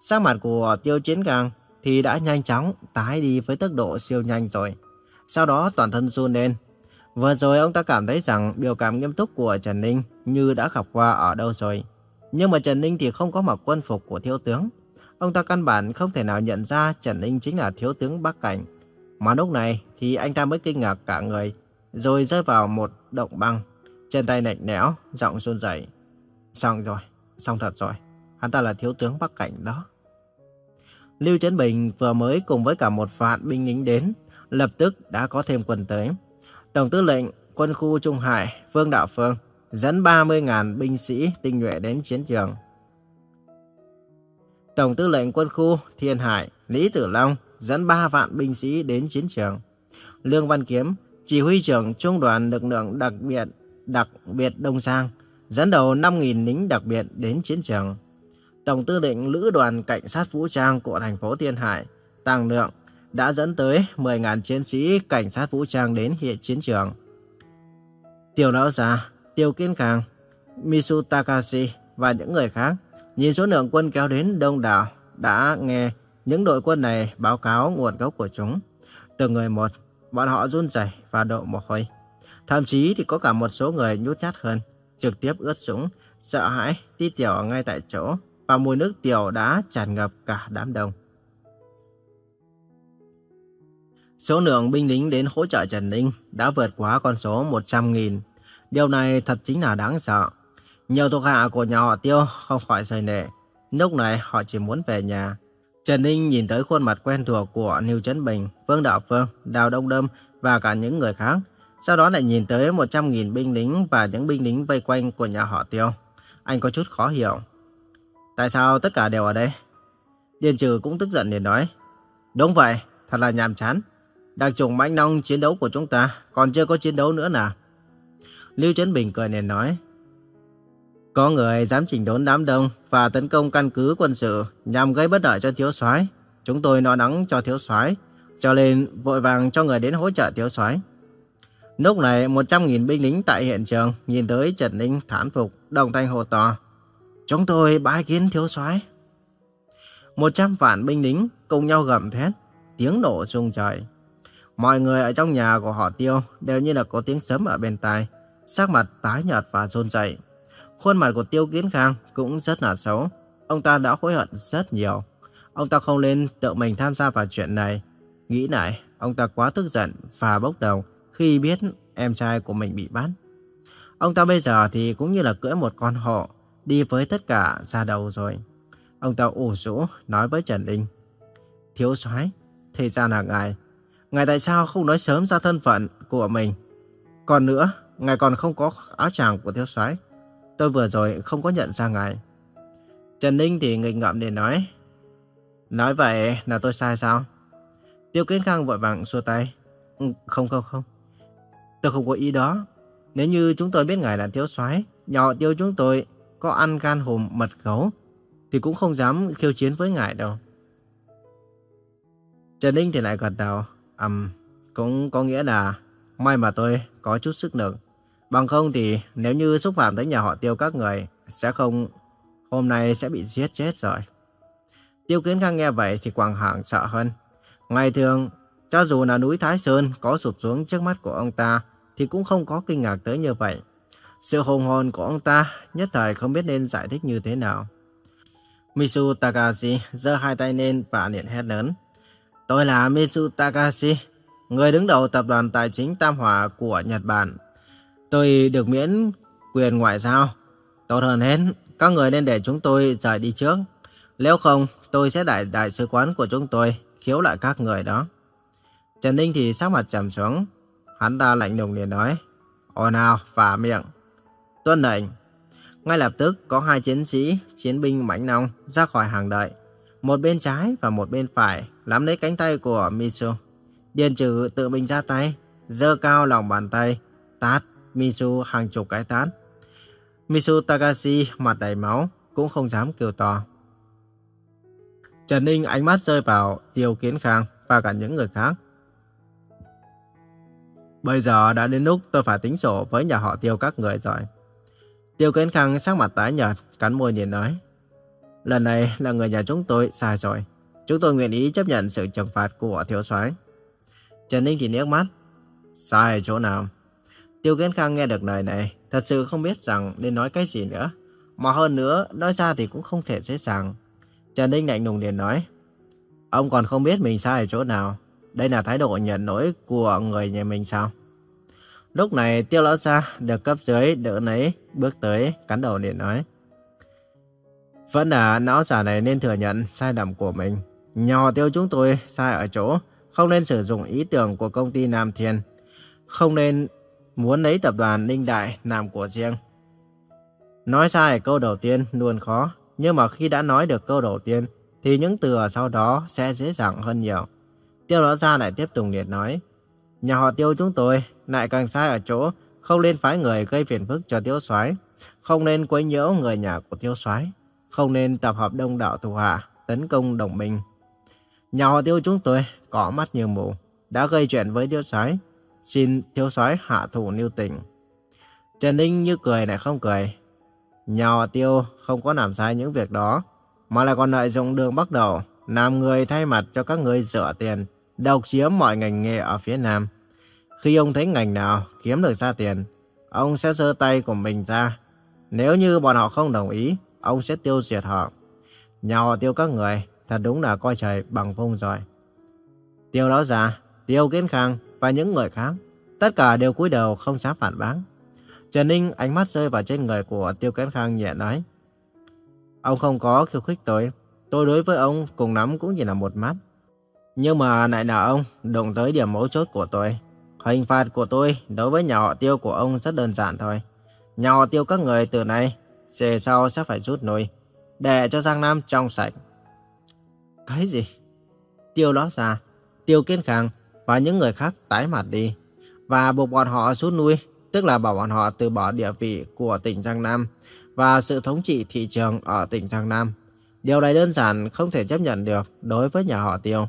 Sắc mặt của Tiêu Chiến Khang thì đã nhanh chóng tái đi với tốc độ siêu nhanh rồi. Sau đó toàn thân run lên. Vừa rồi ông ta cảm thấy rằng biểu cảm nghiêm túc của Trần Ninh như đã gặp qua ở đâu rồi. Nhưng mà Trần Ninh thì không có mặc quân phục của thiếu tướng. Ông ta căn bản không thể nào nhận ra Trần Ninh chính là thiếu tướng Bắc Cảnh. Mà lúc này thì anh ta mới kinh ngạc cả người, rồi rơi vào một động băng. Chân tay lạnh lẽo, giọng run rẩy. Xong rồi, xong thật rồi. Hắn ta là thiếu tướng Bắc Cảnh đó. Lưu Trấn Bình vừa mới cùng với cả một vạn binh lính đến, lập tức đã có thêm quân tới. Tổng tư lệnh quân khu Trung Hải Vương Đạo Phương dẫn 30.000 binh sĩ tinh nhuệ đến chiến trường. Tổng tư lệnh quân khu Thiên Hải Lý Tử Long dẫn 3 vạn binh sĩ đến chiến trường. Lương Văn Kiếm, chỉ huy trưởng trung đoàn lực lượng đặc biệt đặc biệt Đông Giang, dẫn đầu 5.000 lính đặc biệt đến chiến trường. Tổng tư lệnh lữ đoàn cảnh sát vũ trang của thành phố Thiên Hải, Tăng Lượng, đã dẫn tới 10.000 chiến sĩ cảnh sát vũ trang đến hiện chiến trường. Tiểu lão già, Tiêu Kiên Khang, Misu Takashi và những người khác nhìn số lượng quân kéo đến đông đảo đã nghe những đội quân này báo cáo nguồn gốc của chúng. Từng người một, bọn họ run rẩy và đổ mồ hôi. Thậm chí thì có cả một số người nhút nhát hơn, trực tiếp ướt sũng, sợ hãi, đi tiểu ngay tại chỗ và mùi nước tiểu đã tràn ngập cả đám đông. Số lượng binh lính đến hỗ trợ Trần Ninh đã vượt quá con số 100.000. Điều này thật chính là đáng sợ. Nhiều thuộc hạ của nhà họ Tiêu không khỏi rời nệ. Lúc này họ chỉ muốn về nhà. Trần Ninh nhìn tới khuôn mặt quen thuộc của Niêu Trấn Bình, Vương Đạo Phương, Đào Đông Đâm và cả những người khác. Sau đó lại nhìn tới 100.000 binh lính và những binh lính vây quanh của nhà họ Tiêu. Anh có chút khó hiểu. Tại sao tất cả đều ở đây? Điền Trừ cũng tức giận để nói. Đúng vậy, thật là nhàm chán. Đặc trùng mãnh nông chiến đấu của chúng ta còn chưa có chiến đấu nữa nào. Lưu Trấn Bình cười nền nói. Có người dám chỉnh đốn đám đông và tấn công căn cứ quân sự nhằm gây bất lợi cho thiếu soái. Chúng tôi lo lắng cho thiếu soái, cho nên vội vàng cho người đến hỗ trợ thiếu soái. Lúc này 100.000 binh lính tại hiện trường nhìn tới Trần Ninh thán phục, đồng thanh hồ to. Chúng tôi bái kiến thiếu soái. 100 vạn binh lính cùng nhau gầm thét, tiếng nổ rung trời. Mọi người ở trong nhà của họ Tiêu đều như là có tiếng sấm ở bên tai, sắc mặt tái nhợt và run rẩy. Khuôn mặt của Tiêu Kiến Khang cũng rất là xấu. Ông ta đã hối hận rất nhiều. Ông ta không nên tự mình tham gia vào chuyện này. Nghĩ lại, ông ta quá tức giận và bốc đồng khi biết em trai của mình bị bắt. Ông ta bây giờ thì cũng như là cưỡi một con hổ, đi với tất cả ra đầu rồi. Ông ta ủ rũ nói với Trần Đình. Thiếu soái, thì ra là ngài. Ngài tại sao không nói sớm ra thân phận của mình? Còn nữa, ngài còn không có áo choàng của thiếu soái. Tôi vừa rồi không có nhận ra ngài. Trần Ninh thì nghịch ngợm để nói. Nói vậy là tôi sai sao? Tiêu Kiến Khang vội vàng xua tay. Ừ, không không không. Tôi không có ý đó. Nếu như chúng tôi biết ngài là thiếu soái, nhỏ tiêu chúng tôi có ăn gan hùm mật gấu, thì cũng không dám khiêu chiến với ngài đâu. Trần Ninh thì lại gật đầu. Um, cũng có nghĩa là may mà tôi có chút sức lực. Bằng không thì nếu như xúc phạm tới nhà họ tiêu các người, sẽ không... Hôm nay sẽ bị giết chết rồi. Tiêu Kiến Khang nghe vậy thì quảng hạng sợ hơn. Ngày thường, cho dù là núi Thái Sơn có sụp xuống trước mắt của ông ta, thì cũng không có kinh ngạc tới như vậy. Sự hùng hồn của ông ta nhất thời không biết nên giải thích như thế nào. Misu Takashi giơ hai tay lên và liền hét lớn. Tôi là Misu Takashi, người đứng đầu tập đoàn tài chính Tam Hòa của Nhật Bản. Tôi được miễn quyền ngoại giao. Tốt hơn hết, các người nên để chúng tôi rời đi trước. Nếu không, tôi sẽ đại đại sứ quán của chúng tôi khiếu lại các người đó. Trần Ninh thì sắc mặt trầm xuống. Hắn ta lạnh lùng liền nói. Ồn nào, phả miệng. Tuân lệnh. Ngay lập tức có hai chiến sĩ, chiến binh mãnh nông ra khỏi hàng đợi. Một bên trái và một bên phải nắm lấy cánh tay của Misu. Điền trừ tự mình ra tay, giơ cao lòng bàn tay, tát Misu hàng chục cái tát. Misu Takashi mặt đầy máu, cũng không dám kêu to. Trần Ninh ánh mắt rơi vào Tiêu Kiến Khang và cả những người khác. Bây giờ đã đến lúc tôi phải tính sổ với nhà họ Tiêu các người rồi. Tiêu Kiến Khang sắc mặt tái nhợt, cắn môi nhìn nói. Lần này là người nhà chúng tôi sai rồi. Chúng tôi nguyện ý chấp nhận sự trừng phạt của thiếu soái. Trần Ninh thì nước mắt. Sai ở chỗ nào? Tiêu Kiến Khang nghe được lời này, thật sự không biết rằng nên nói cái gì nữa. Mà hơn nữa, nói ra thì cũng không thể dễ dàng. Trần Ninh lạnh lùng liền nói. Ông còn không biết mình sai ở chỗ nào. Đây là thái độ nhận lỗi của người nhà mình sao? Lúc này tiêu lão gia được cấp dưới đỡ lấy bước tới cắn đầu liền nói. Vẫn là lão giả này nên thừa nhận sai lầm của mình. Nhỏ tiêu chúng tôi sai ở chỗ không nên sử dụng ý tưởng của công ty Nam Thiên. Không nên muốn lấy tập đoàn Ninh Đại làm của riêng. Nói sai câu đầu tiên luôn khó, nhưng mà khi đã nói được câu đầu tiên, thì những từ ở sau đó sẽ dễ dàng hơn nhiều. Tiêu lão gia lại tiếp tục liệt nói, nhà họ tiêu chúng tôi lại càng sai ở chỗ không nên phái người gây phiền phức cho tiêu soái, không nên quấy nhiễu người nhà của tiêu soái, không nên tập hợp đông đảo thủ hạ tấn công đồng minh. Nhà họ tiêu chúng tôi có mắt như mù, đã gây chuyện với tiêu soái, xin thiếu soái hạ thủ lưu tình. Trần Ninh như cười lại không cười. Nhà họ tiêu không có làm sai những việc đó, mà lại còn lợi dụng đường bắt đầu, làm người thay mặt cho các người rửa tiền, độc chiếm mọi ngành nghề ở phía Nam. Khi ông thấy ngành nào kiếm được ra tiền, ông sẽ giơ tay của mình ra. Nếu như bọn họ không đồng ý, ông sẽ tiêu diệt họ. Nhà họ tiêu các người, thật đúng là coi trời bằng vung rồi. Tiêu đó già, tiêu kiến khang và những người khác, tất cả đều cúi đầu không dám phản bác. Trần Ninh ánh mắt rơi vào trên người của tiêu kiến khang nhẹ nói. Ông không có khiêu khích tôi, tôi đối với ông cùng lắm cũng chỉ là một mắt. Nhưng mà lại là ông đụng tới điểm mấu chốt của tôi. Hình phạt của tôi đối với nhà họ tiêu của ông rất đơn giản thôi. Nhà họ tiêu các người từ nay, về sau sẽ phải rút lui, để cho Giang Nam trong sạch. Cái gì? Tiêu đó ra, tiêu kiên khang và những người khác tái mặt đi, và buộc bọn họ rút lui, tức là bảo bọn họ từ bỏ địa vị của tỉnh Giang Nam và sự thống trị thị trường ở tỉnh Giang Nam. Điều này đơn giản không thể chấp nhận được đối với nhà họ tiêu.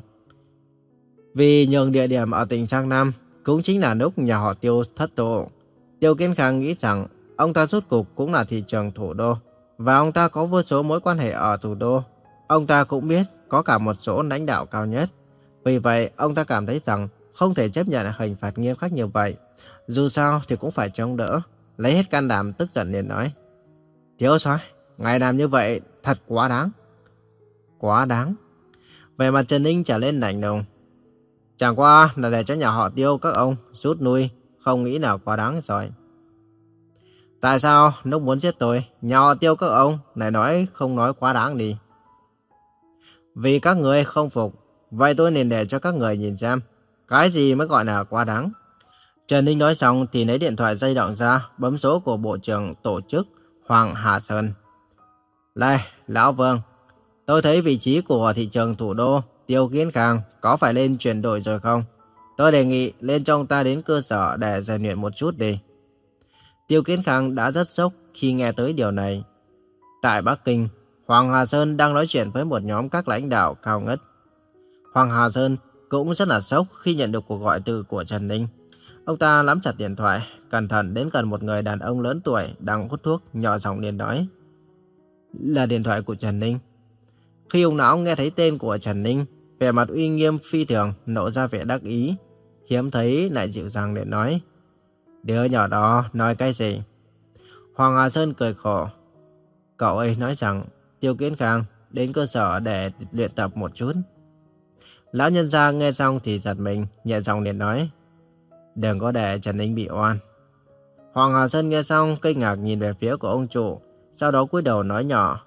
Vì nhường địa điểm ở tỉnh Giang Nam cũng chính là lúc nhà họ Tiêu thất tổ. Tiêu Kiến Khang nghĩ rằng ông ta rốt cục cũng là thị trường thủ đô và ông ta có vô số mối quan hệ ở thủ đô. Ông ta cũng biết có cả một số lãnh đạo cao nhất. Vì vậy, ông ta cảm thấy rằng không thể chấp nhận hình phạt nghiêm khắc như vậy. Dù sao thì cũng phải chống đỡ. Lấy hết can đảm tức giận liền nói. Thiếu soái, ngài làm như vậy thật quá đáng. Quá đáng. Về mặt Trần Ninh trở lên lạnh lùng. Chẳng qua là để cho nhà họ tiêu các ông rút lui, không nghĩ nào quá đáng rồi. Tại sao lúc muốn giết tôi, nhà họ tiêu các ông lại nói không nói quá đáng đi? Vì các người không phục, vậy tôi nên để cho các người nhìn xem, cái gì mới gọi là quá đáng. Trần Ninh nói xong thì lấy điện thoại dây động ra, bấm số của Bộ trưởng Tổ chức Hoàng Hà Sơn. Này, Lão Vương, tôi thấy vị trí của thị trường thủ đô Tiêu Kiến Khang có phải lên chuyển đổi rồi không? Tôi đề nghị lên cho ông ta đến cơ sở để rèn luyện một chút đi. Tiêu Kiến Khang đã rất sốc khi nghe tới điều này. Tại Bắc Kinh, Hoàng Hà Sơn đang nói chuyện với một nhóm các lãnh đạo cao ngất. Hoàng Hà Sơn cũng rất là sốc khi nhận được cuộc gọi từ của Trần Ninh. Ông ta nắm chặt điện thoại, cẩn thận đến gần một người đàn ông lớn tuổi đang hút thuốc, nhỏ giọng liền nói. Là điện thoại của Trần Ninh. Khi ông lão nghe thấy tên của Trần Ninh, vẻ mặt uy nghiêm phi thường, nộ ra vẻ đắc ý. Hiếm thấy lại dịu dàng để nói. Đứa nhỏ đó nói cái gì? Hoàng Hà Sơn cười khổ. Cậu ấy nói rằng Tiêu Kiến Khang đến cơ sở để luyện tập một chút. Lão nhân gia nghe xong thì giật mình, nhẹ giọng liền nói. Đừng có để Trần Ninh bị oan. Hoàng Hà Sơn nghe xong kinh ngạc nhìn về phía của ông chủ. sau đó cúi đầu nói nhỏ.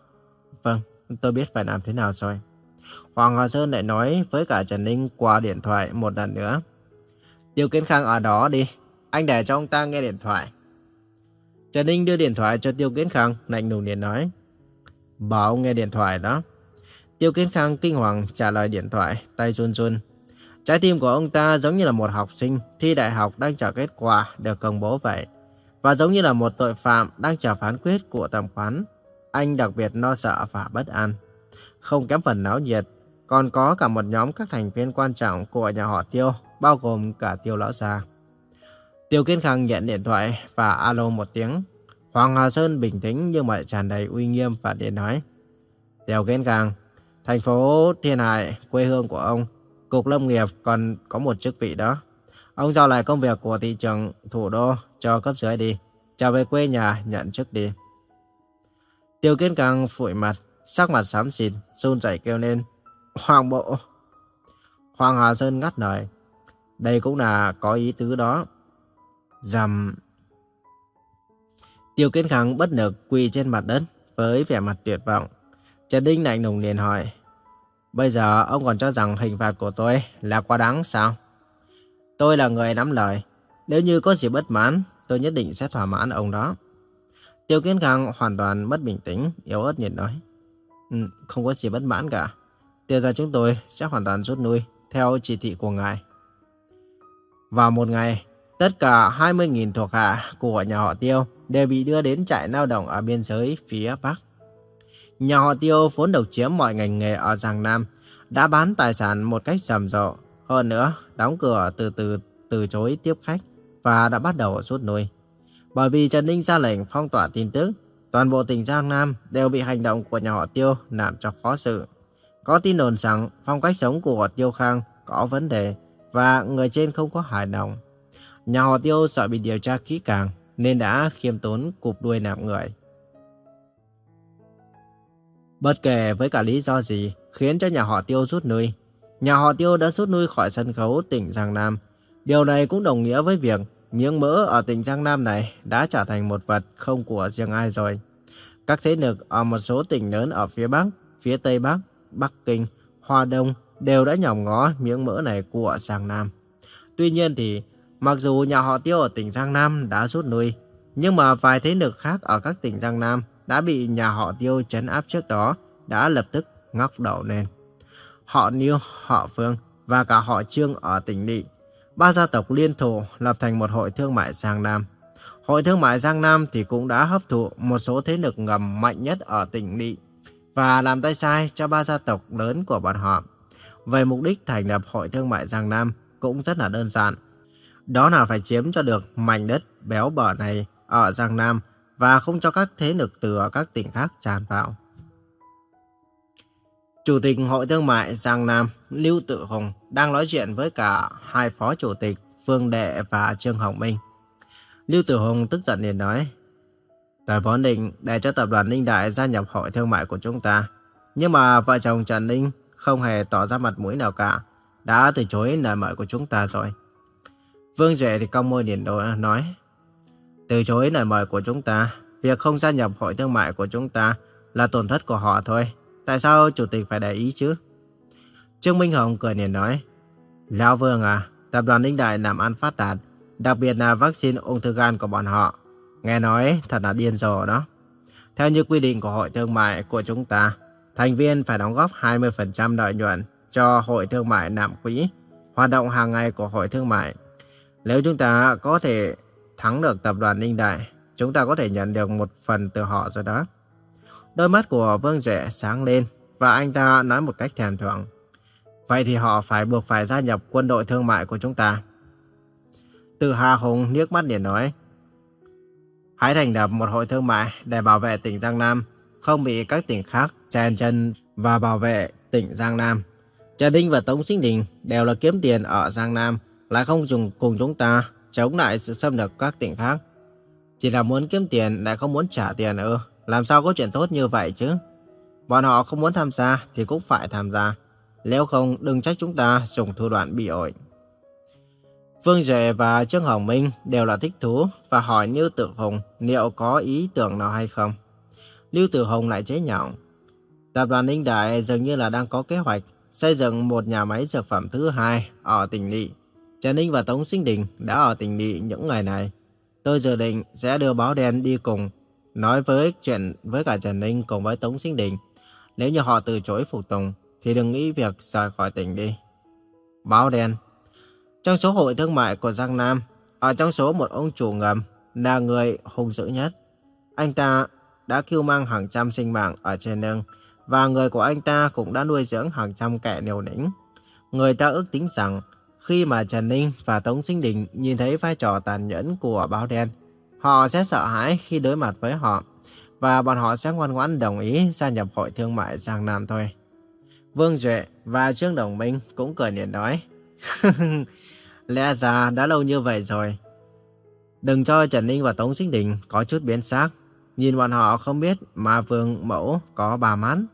Vâng, tôi biết phải làm thế nào rồi. Hoàng Hà Sơn lại nói với cả Trần Ninh qua điện thoại một lần nữa. Tiêu Kiến Khang ở đó đi, anh để cho ông ta nghe điện thoại. Trần Ninh đưa điện thoại cho Tiêu Kiến Khang, lạnh lùng liền nói. Bảo nghe điện thoại đó. Tiêu Kiến Khang kinh hoàng trả lời điện thoại, tay run run. Trái tim của ông ta giống như là một học sinh thi đại học đang chờ kết quả được công bố vậy. Và giống như là một tội phạm đang chờ phán quyết của thẩm phán. Anh đặc biệt lo sợ và bất an. Không kém phần náo nhiệt, còn có cả một nhóm các thành viên quan trọng của nhà họ Tiêu, bao gồm cả Tiêu Lão Gia. Tiêu Kiến Khang nhận điện thoại và alo một tiếng. Hoàng Hà Sơn bình tĩnh nhưng mà tràn đầy uy nghiêm và điện nói. Tiêu Kiến Khang, thành phố Thiên Hải, quê hương của ông, Cục Lâm nghiệp còn có một chức vị đó. Ông giao lại công việc của thị trưởng thủ đô cho cấp dưới đi. Trở về quê nhà nhận chức đi. Tiêu Kiến càng phủi mặt, sắc mặt xám xịt, run rẩy kêu lên. Hoàng bộ. Hoàng Hà Sơn ngắt lời. Đây cũng là có ý tứ đó. Dầm. Tiêu Kiến Khang bất lực quỳ trên mặt đất với vẻ mặt tuyệt vọng. Trần Đinh lạnh lùng liền hỏi. Bây giờ ông còn cho rằng hình phạt của tôi là quá đáng sao? Tôi là người nắm lời. Nếu như có gì bất mãn, tôi nhất định sẽ thỏa mãn ông đó. Tiêu Kiến Khang hoàn toàn mất bình tĩnh, yếu ớt nhìn nói. Ừ, không có gì bất mãn cả. Tiêu gia chúng tôi sẽ hoàn toàn rút lui theo chỉ thị của ngài. Vào một ngày, tất cả 20.000 thuộc hạ của nhà họ Tiêu đều bị đưa đến trại lao động ở biên giới phía Bắc. Nhà họ Tiêu vốn độc chiếm mọi ngành nghề ở Giang Nam, đã bán tài sản một cách rầm rộ. Hơn nữa, đóng cửa từ từ từ chối tiếp khách và đã bắt đầu rút lui. Bởi vì Trần Ninh ra lệnh phong tỏa tin tức, toàn bộ tỉnh Giang Nam đều bị hành động của nhà họ Tiêu làm cho khó xử. Có tin đồn rằng phong cách sống của Tiêu Khang có vấn đề và người trên không có hài lòng. Nhà họ Tiêu sợ bị điều tra kỹ càng nên đã khiêm tốn cụp đuôi nạp người. Bất kể với cả lý do gì khiến cho nhà họ Tiêu rút lui, nhà họ Tiêu đã rút lui khỏi sân khấu tỉnh Giang Nam. Điều này cũng đồng nghĩa với việc miếng mỡ ở tỉnh Giang Nam này đã trở thành một vật không của riêng ai rồi. Các thế lực ở một số tỉnh lớn ở phía Bắc, phía Tây Bắc, Bắc Kinh, Hoa Đông đều đã nhòm ngó miếng mỡ này của Giang Nam. Tuy nhiên thì, mặc dù nhà họ Tiêu ở tỉnh Giang Nam đã rút lui, nhưng mà vài thế lực khác ở các tỉnh Giang Nam đã bị nhà họ Tiêu chấn áp trước đó đã lập tức ngóc đầu lên. Họ Niêu, họ Phương và cả họ Trương ở tỉnh Định, ba gia tộc liên thủ lập thành một hội thương mại Giang Nam. Hội thương mại Giang Nam thì cũng đã hấp thụ một số thế lực ngầm mạnh nhất ở tỉnh Định và làm tay sai cho ba gia tộc lớn của bọn họ. Về mục đích thành lập Hội Thương mại Giang Nam cũng rất là đơn giản. Đó là phải chiếm cho được mảnh đất béo bở này ở Giang Nam và không cho các thế lực từ các tỉnh khác tràn vào. Chủ tịch Hội Thương mại Giang Nam Lưu Tự Hùng đang nói chuyện với cả hai phó chủ tịch Phương Đệ và Trương Hồng Minh. Lưu Tử Hùng tức giận liền nói, Tôi vốn định để cho tập đoàn Ninh Đại gia nhập hội thương mại của chúng ta. Nhưng mà vợ chồng Trần Ninh không hề tỏ ra mặt mũi nào cả, đã từ chối lời mời của chúng ta rồi. Vương Duệ thì cong môi điển đồ nói, từ chối lời mời của chúng ta, việc không gia nhập hội thương mại của chúng ta là tổn thất của họ thôi. Tại sao chủ tịch phải để ý chứ? Trương Minh Hồng cười liền nói, Lão Vương à, tập đoàn Ninh Đại làm ăn phát đạt, đặc biệt là vaccine ung thư gan của bọn họ. Nghe nói thật là điên rồ đó. Theo như quy định của Hội Thương mại của chúng ta, thành viên phải đóng góp 20% lợi nhuận cho Hội Thương mại nạm quỹ, hoạt động hàng ngày của Hội Thương mại. Nếu chúng ta có thể thắng được tập đoàn Ninh Đại, chúng ta có thể nhận được một phần từ họ rồi đó. Đôi mắt của Vương Duệ sáng lên và anh ta nói một cách thèm thuồng. Vậy thì họ phải buộc phải gia nhập quân đội thương mại của chúng ta. Từ Hà Hùng nước mắt liền nói. Hãy thành lập một hội thương mại để bảo vệ tỉnh Giang Nam, không bị các tỉnh khác chen chân và bảo vệ tỉnh Giang Nam. Trà Đinh và Tống Sinh Đình đều là kiếm tiền ở Giang Nam, lại không dùng cùng chúng ta chống lại sự xâm lược các tỉnh khác. Chỉ là muốn kiếm tiền lại không muốn trả tiền ư, làm sao có chuyện tốt như vậy chứ? Bọn họ không muốn tham gia thì cũng phải tham gia. Nếu không đừng trách chúng ta dùng thủ đoạn bị ổi. Vương Duệ và Trương Hồng Minh đều là thích thú và hỏi Lưu Tự Hùng liệu có ý tưởng nào hay không. Lưu Tử Hồng lại chế nhạo. Tập đoàn Ninh Đại dường như là đang có kế hoạch xây dựng một nhà máy dược phẩm thứ hai ở tỉnh Lị. Trần Ninh và Tống Sinh Đình đã ở tỉnh Lị những ngày này. Tôi dự định sẽ đưa báo đen đi cùng, nói với chuyện với cả Trần Ninh cùng với Tống Sinh Đình. Nếu như họ từ chối phục tùng, thì đừng nghĩ việc rời khỏi tỉnh đi. Báo đen Trong số hội thương mại của Giang Nam, ở trong số một ông chủ ngầm là người hung dữ nhất. Anh ta đã kêu mang hàng trăm sinh mạng ở trên đường, và người của anh ta cũng đã nuôi dưỡng hàng trăm kẻ liều lĩnh. Người ta ước tính rằng khi mà Trần Ninh và Tống Sinh Đình nhìn thấy vai trò tàn nhẫn của báo đen, họ sẽ sợ hãi khi đối mặt với họ và bọn họ sẽ ngoan ngoãn đồng ý gia nhập hội thương mại Giang Nam thôi. Vương Duệ và Trương Đồng Minh cũng cười niềm nói. [laughs] Lẽ ra đã lâu như vậy rồi. Đừng cho Trần Ninh và Tống Sinh Đình có chút biến sắc. Nhìn bọn họ không biết mà Vương Mẫu có bà mán.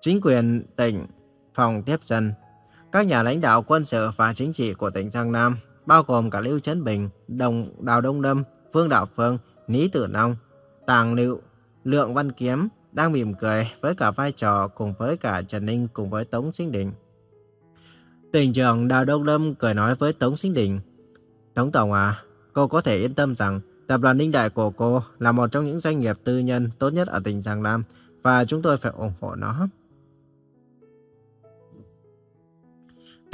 Chính quyền tỉnh, phòng tiếp dân, các nhà lãnh đạo quân sự và chính trị của tỉnh Giang Nam, bao gồm cả Lưu Trấn Bình, Đồng Đào Đông Lâm, Phương Đạo Phương, Lý Tử Nông, Tàng Liệu, Lượng Văn Kiếm đang mỉm cười với cả vai trò cùng với cả Trần Ninh cùng với Tống Sinh Đình. Tỉnh trưởng Đào Đông Lâm cười nói với Tống Sinh Đình. Tống Tổng à, cô có thể yên tâm rằng tập đoàn Ninh Đại của cô là một trong những doanh nghiệp tư nhân tốt nhất ở tỉnh Giang Nam và chúng tôi phải ủng hộ nó.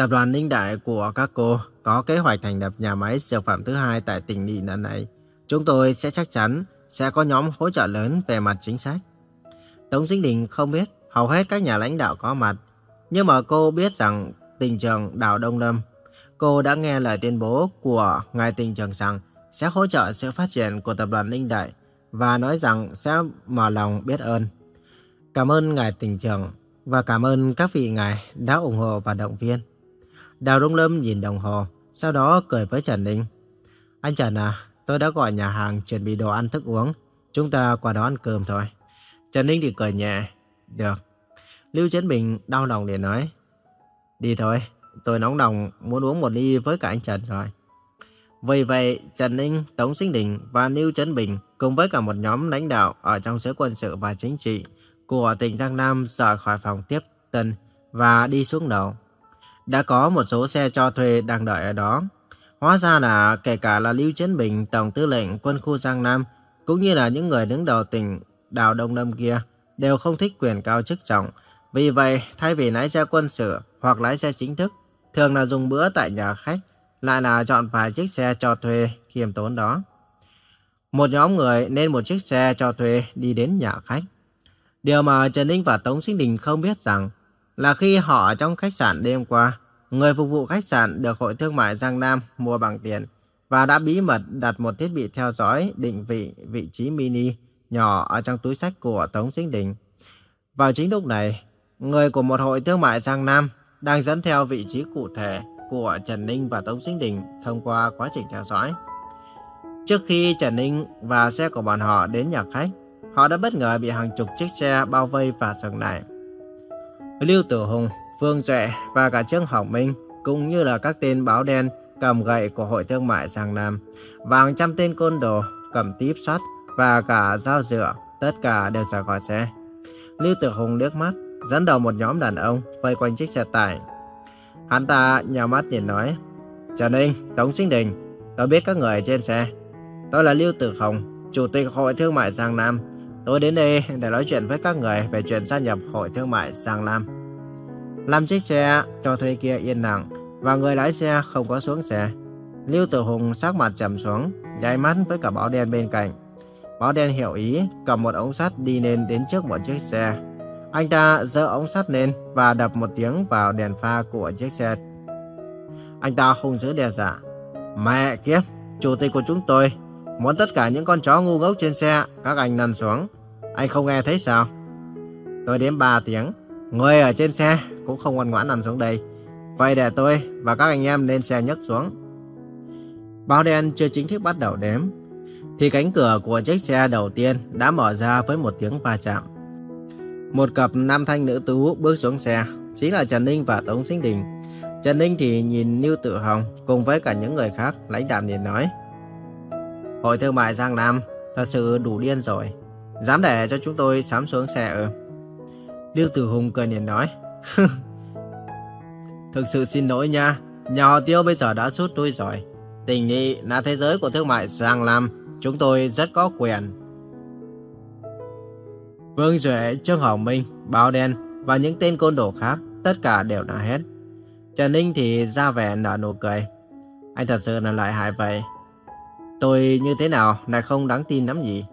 Tập đoàn Ninh Đại của các cô có kế hoạch thành lập nhà máy dược phẩm thứ hai tại tỉnh Nị lần này. Chúng tôi sẽ chắc chắn sẽ có nhóm hỗ trợ lớn về mặt chính sách. Tống Dinh Đình không biết hầu hết các nhà lãnh đạo có mặt, nhưng mà cô biết rằng tỉnh trường Đào Đông Lâm, cô đã nghe lời tuyên bố của ngài tỉnh trường rằng sẽ hỗ trợ sự phát triển của tập đoàn Ninh Đại và nói rằng sẽ mở lòng biết ơn. Cảm ơn ngài tỉnh trường và cảm ơn các vị ngài đã ủng hộ và động viên. Đào Đông Lâm nhìn đồng hồ, sau đó cười với Trần Ninh. Anh Trần à, tôi đã gọi nhà hàng chuẩn bị đồ ăn thức uống. Chúng ta qua đó ăn cơm thôi. Trần Ninh thì cười nhẹ. Được. Lưu Chấn Bình đau lòng để nói. Đi thôi, tôi nóng lòng muốn uống một ly với cả anh Trần rồi. Vì vậy, Trần Ninh, Tống Sinh Đình và Lưu Chấn Bình cùng với cả một nhóm lãnh đạo ở trong giới quân sự và chính trị của tỉnh Giang Nam rời khỏi phòng tiếp tân và đi xuống đầu. Đã có một số xe cho thuê đang đợi ở đó. Hóa ra là kể cả là Lưu Chiến Bình, Tổng tư lệnh quân khu Giang Nam, cũng như là những người đứng đầu tỉnh Đào Đông Lâm kia, đều không thích quyền cao chức trọng. Vì vậy, thay vì lái xe quân sự hoặc lái xe chính thức, thường là dùng bữa tại nhà khách, lại là chọn vài chiếc xe cho thuê khiêm tốn đó. Một nhóm người nên một chiếc xe cho thuê đi đến nhà khách. Điều mà Trần Ninh và Tống Sinh Đình không biết rằng là khi họ ở trong khách sạn đêm qua, người phục vụ khách sạn được Hội Thương mại Giang Nam mua bằng tiền và đã bí mật đặt một thiết bị theo dõi định vị vị trí mini nhỏ ở trong túi sách của Tống Sinh Đình. Vào chính lúc này, người của một hội thương mại Giang Nam đang dẫn theo vị trí cụ thể của Trần Ninh và Tống Sinh Đình thông qua quá trình theo dõi. Trước khi Trần Ninh và xe của bọn họ đến nhà khách, họ đã bất ngờ bị hàng chục chiếc xe bao vây và dừng lại. Lưu Tử Hùng, Vương Duệ và cả Trương hỏng Minh cũng như là các tên báo đen cầm gậy của Hội Thương mại Giang Nam và hàng trăm tên côn đồ cầm tiếp sắt và cả dao dựa, tất cả đều rời khỏi xe. Lưu Tử Hùng liếc mắt, dẫn đầu một nhóm đàn ông vây quanh chiếc xe tải. Hắn ta nhào mắt nhìn nói, Trần Ninh, Tống Sinh Đình, tôi biết các người ở trên xe. Tôi là Lưu Tử Hùng, Chủ tịch Hội Thương mại Giang Nam. Tôi đến đây để nói chuyện với các người về chuyện gia nhập Hội Thương mại Giang Nam. Làm chiếc xe cho thuê kia yên lặng và người lái xe không có xuống xe. Lưu Tử Hùng sắc mặt trầm xuống, nháy mắt với cả báo đen bên cạnh. Báo đen hiểu ý, cầm một ống sắt đi lên đến trước một chiếc xe. Anh ta giơ ống sắt lên và đập một tiếng vào đèn pha của chiếc xe. Anh ta hung dữ đe dọa. Mẹ kiếp, chủ tịch của chúng tôi muốn tất cả những con chó ngu ngốc trên xe, các anh nằm xuống. Anh không nghe thấy sao? Tôi đếm 3 tiếng, người ở trên xe cũng không ngoan ngoãn nằm xuống đây. Vậy để tôi và các anh em lên xe nhấc xuống. Báo đen chưa chính thức bắt đầu đếm, thì cánh cửa của chiếc xe đầu tiên đã mở ra với một tiếng va chạm. Một cặp nam thanh nữ tú bước xuống xe, chính là Trần Ninh và Tống Sinh Đình. Trần Ninh thì nhìn Lưu Tử Hồng cùng với cả những người khác lãnh đạm liền nói. Hội thương mại Giang Nam thật sự đủ điên rồi. Dám để cho chúng tôi sám xuống xe ư? Lưu Tử Hùng cười nhìn nói. [laughs] Thực sự xin lỗi nha, nhà họ Tiêu bây giờ đã rút lui rồi. Tình nghị là thế giới của thương mại Giang Nam chúng tôi rất có quyền. Vương Duệ, Trương Hồng Minh, Báo Đen và những tên côn đồ khác, tất cả đều đã hết. Trần Ninh thì ra vẻ nở nụ cười. Anh thật sự là lợi hại vậy. Tôi như thế nào lại không đáng tin lắm gì.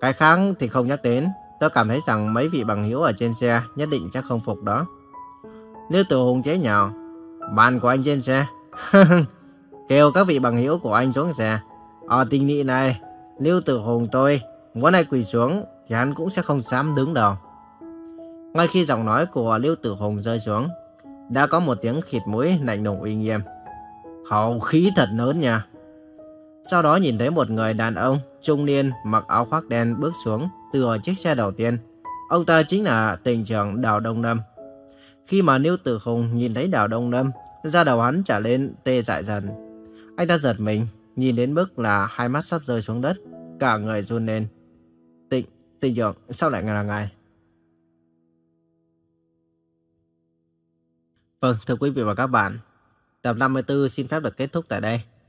Cái khác thì không nhắc đến, tôi cảm thấy rằng mấy vị bằng hữu ở trên xe nhất định sẽ không phục đó. lưu Tử Hùng chế nhạo, bạn của anh trên xe, [laughs] kêu các vị bằng hữu của anh xuống xe. Ở tình nghị này, lưu Tử Hùng tôi muốn ai quỳ xuống thì hắn cũng sẽ không dám đứng đâu. Ngay khi giọng nói của Lưu Tử Hùng rơi xuống, đã có một tiếng khịt mũi lạnh lùng uy nghiêm. Khẩu khí thật lớn nha. Sau đó nhìn thấy một người đàn ông trung niên mặc áo khoác đen bước xuống từ ở chiếc xe đầu tiên. Ông ta chính là tỉnh trưởng Đào Đông Lâm. Khi mà Niu Tử Hùng nhìn thấy Đào Đông Lâm, da đầu hắn trở lên tê dại dần. Anh ta giật mình, nhìn đến mức là hai mắt sắp rơi xuống đất, cả người run lên. Tịnh, tỉnh trưởng, sao lại là ngài? Vâng, thưa quý vị và các bạn, tập 54 xin phép được kết thúc tại đây.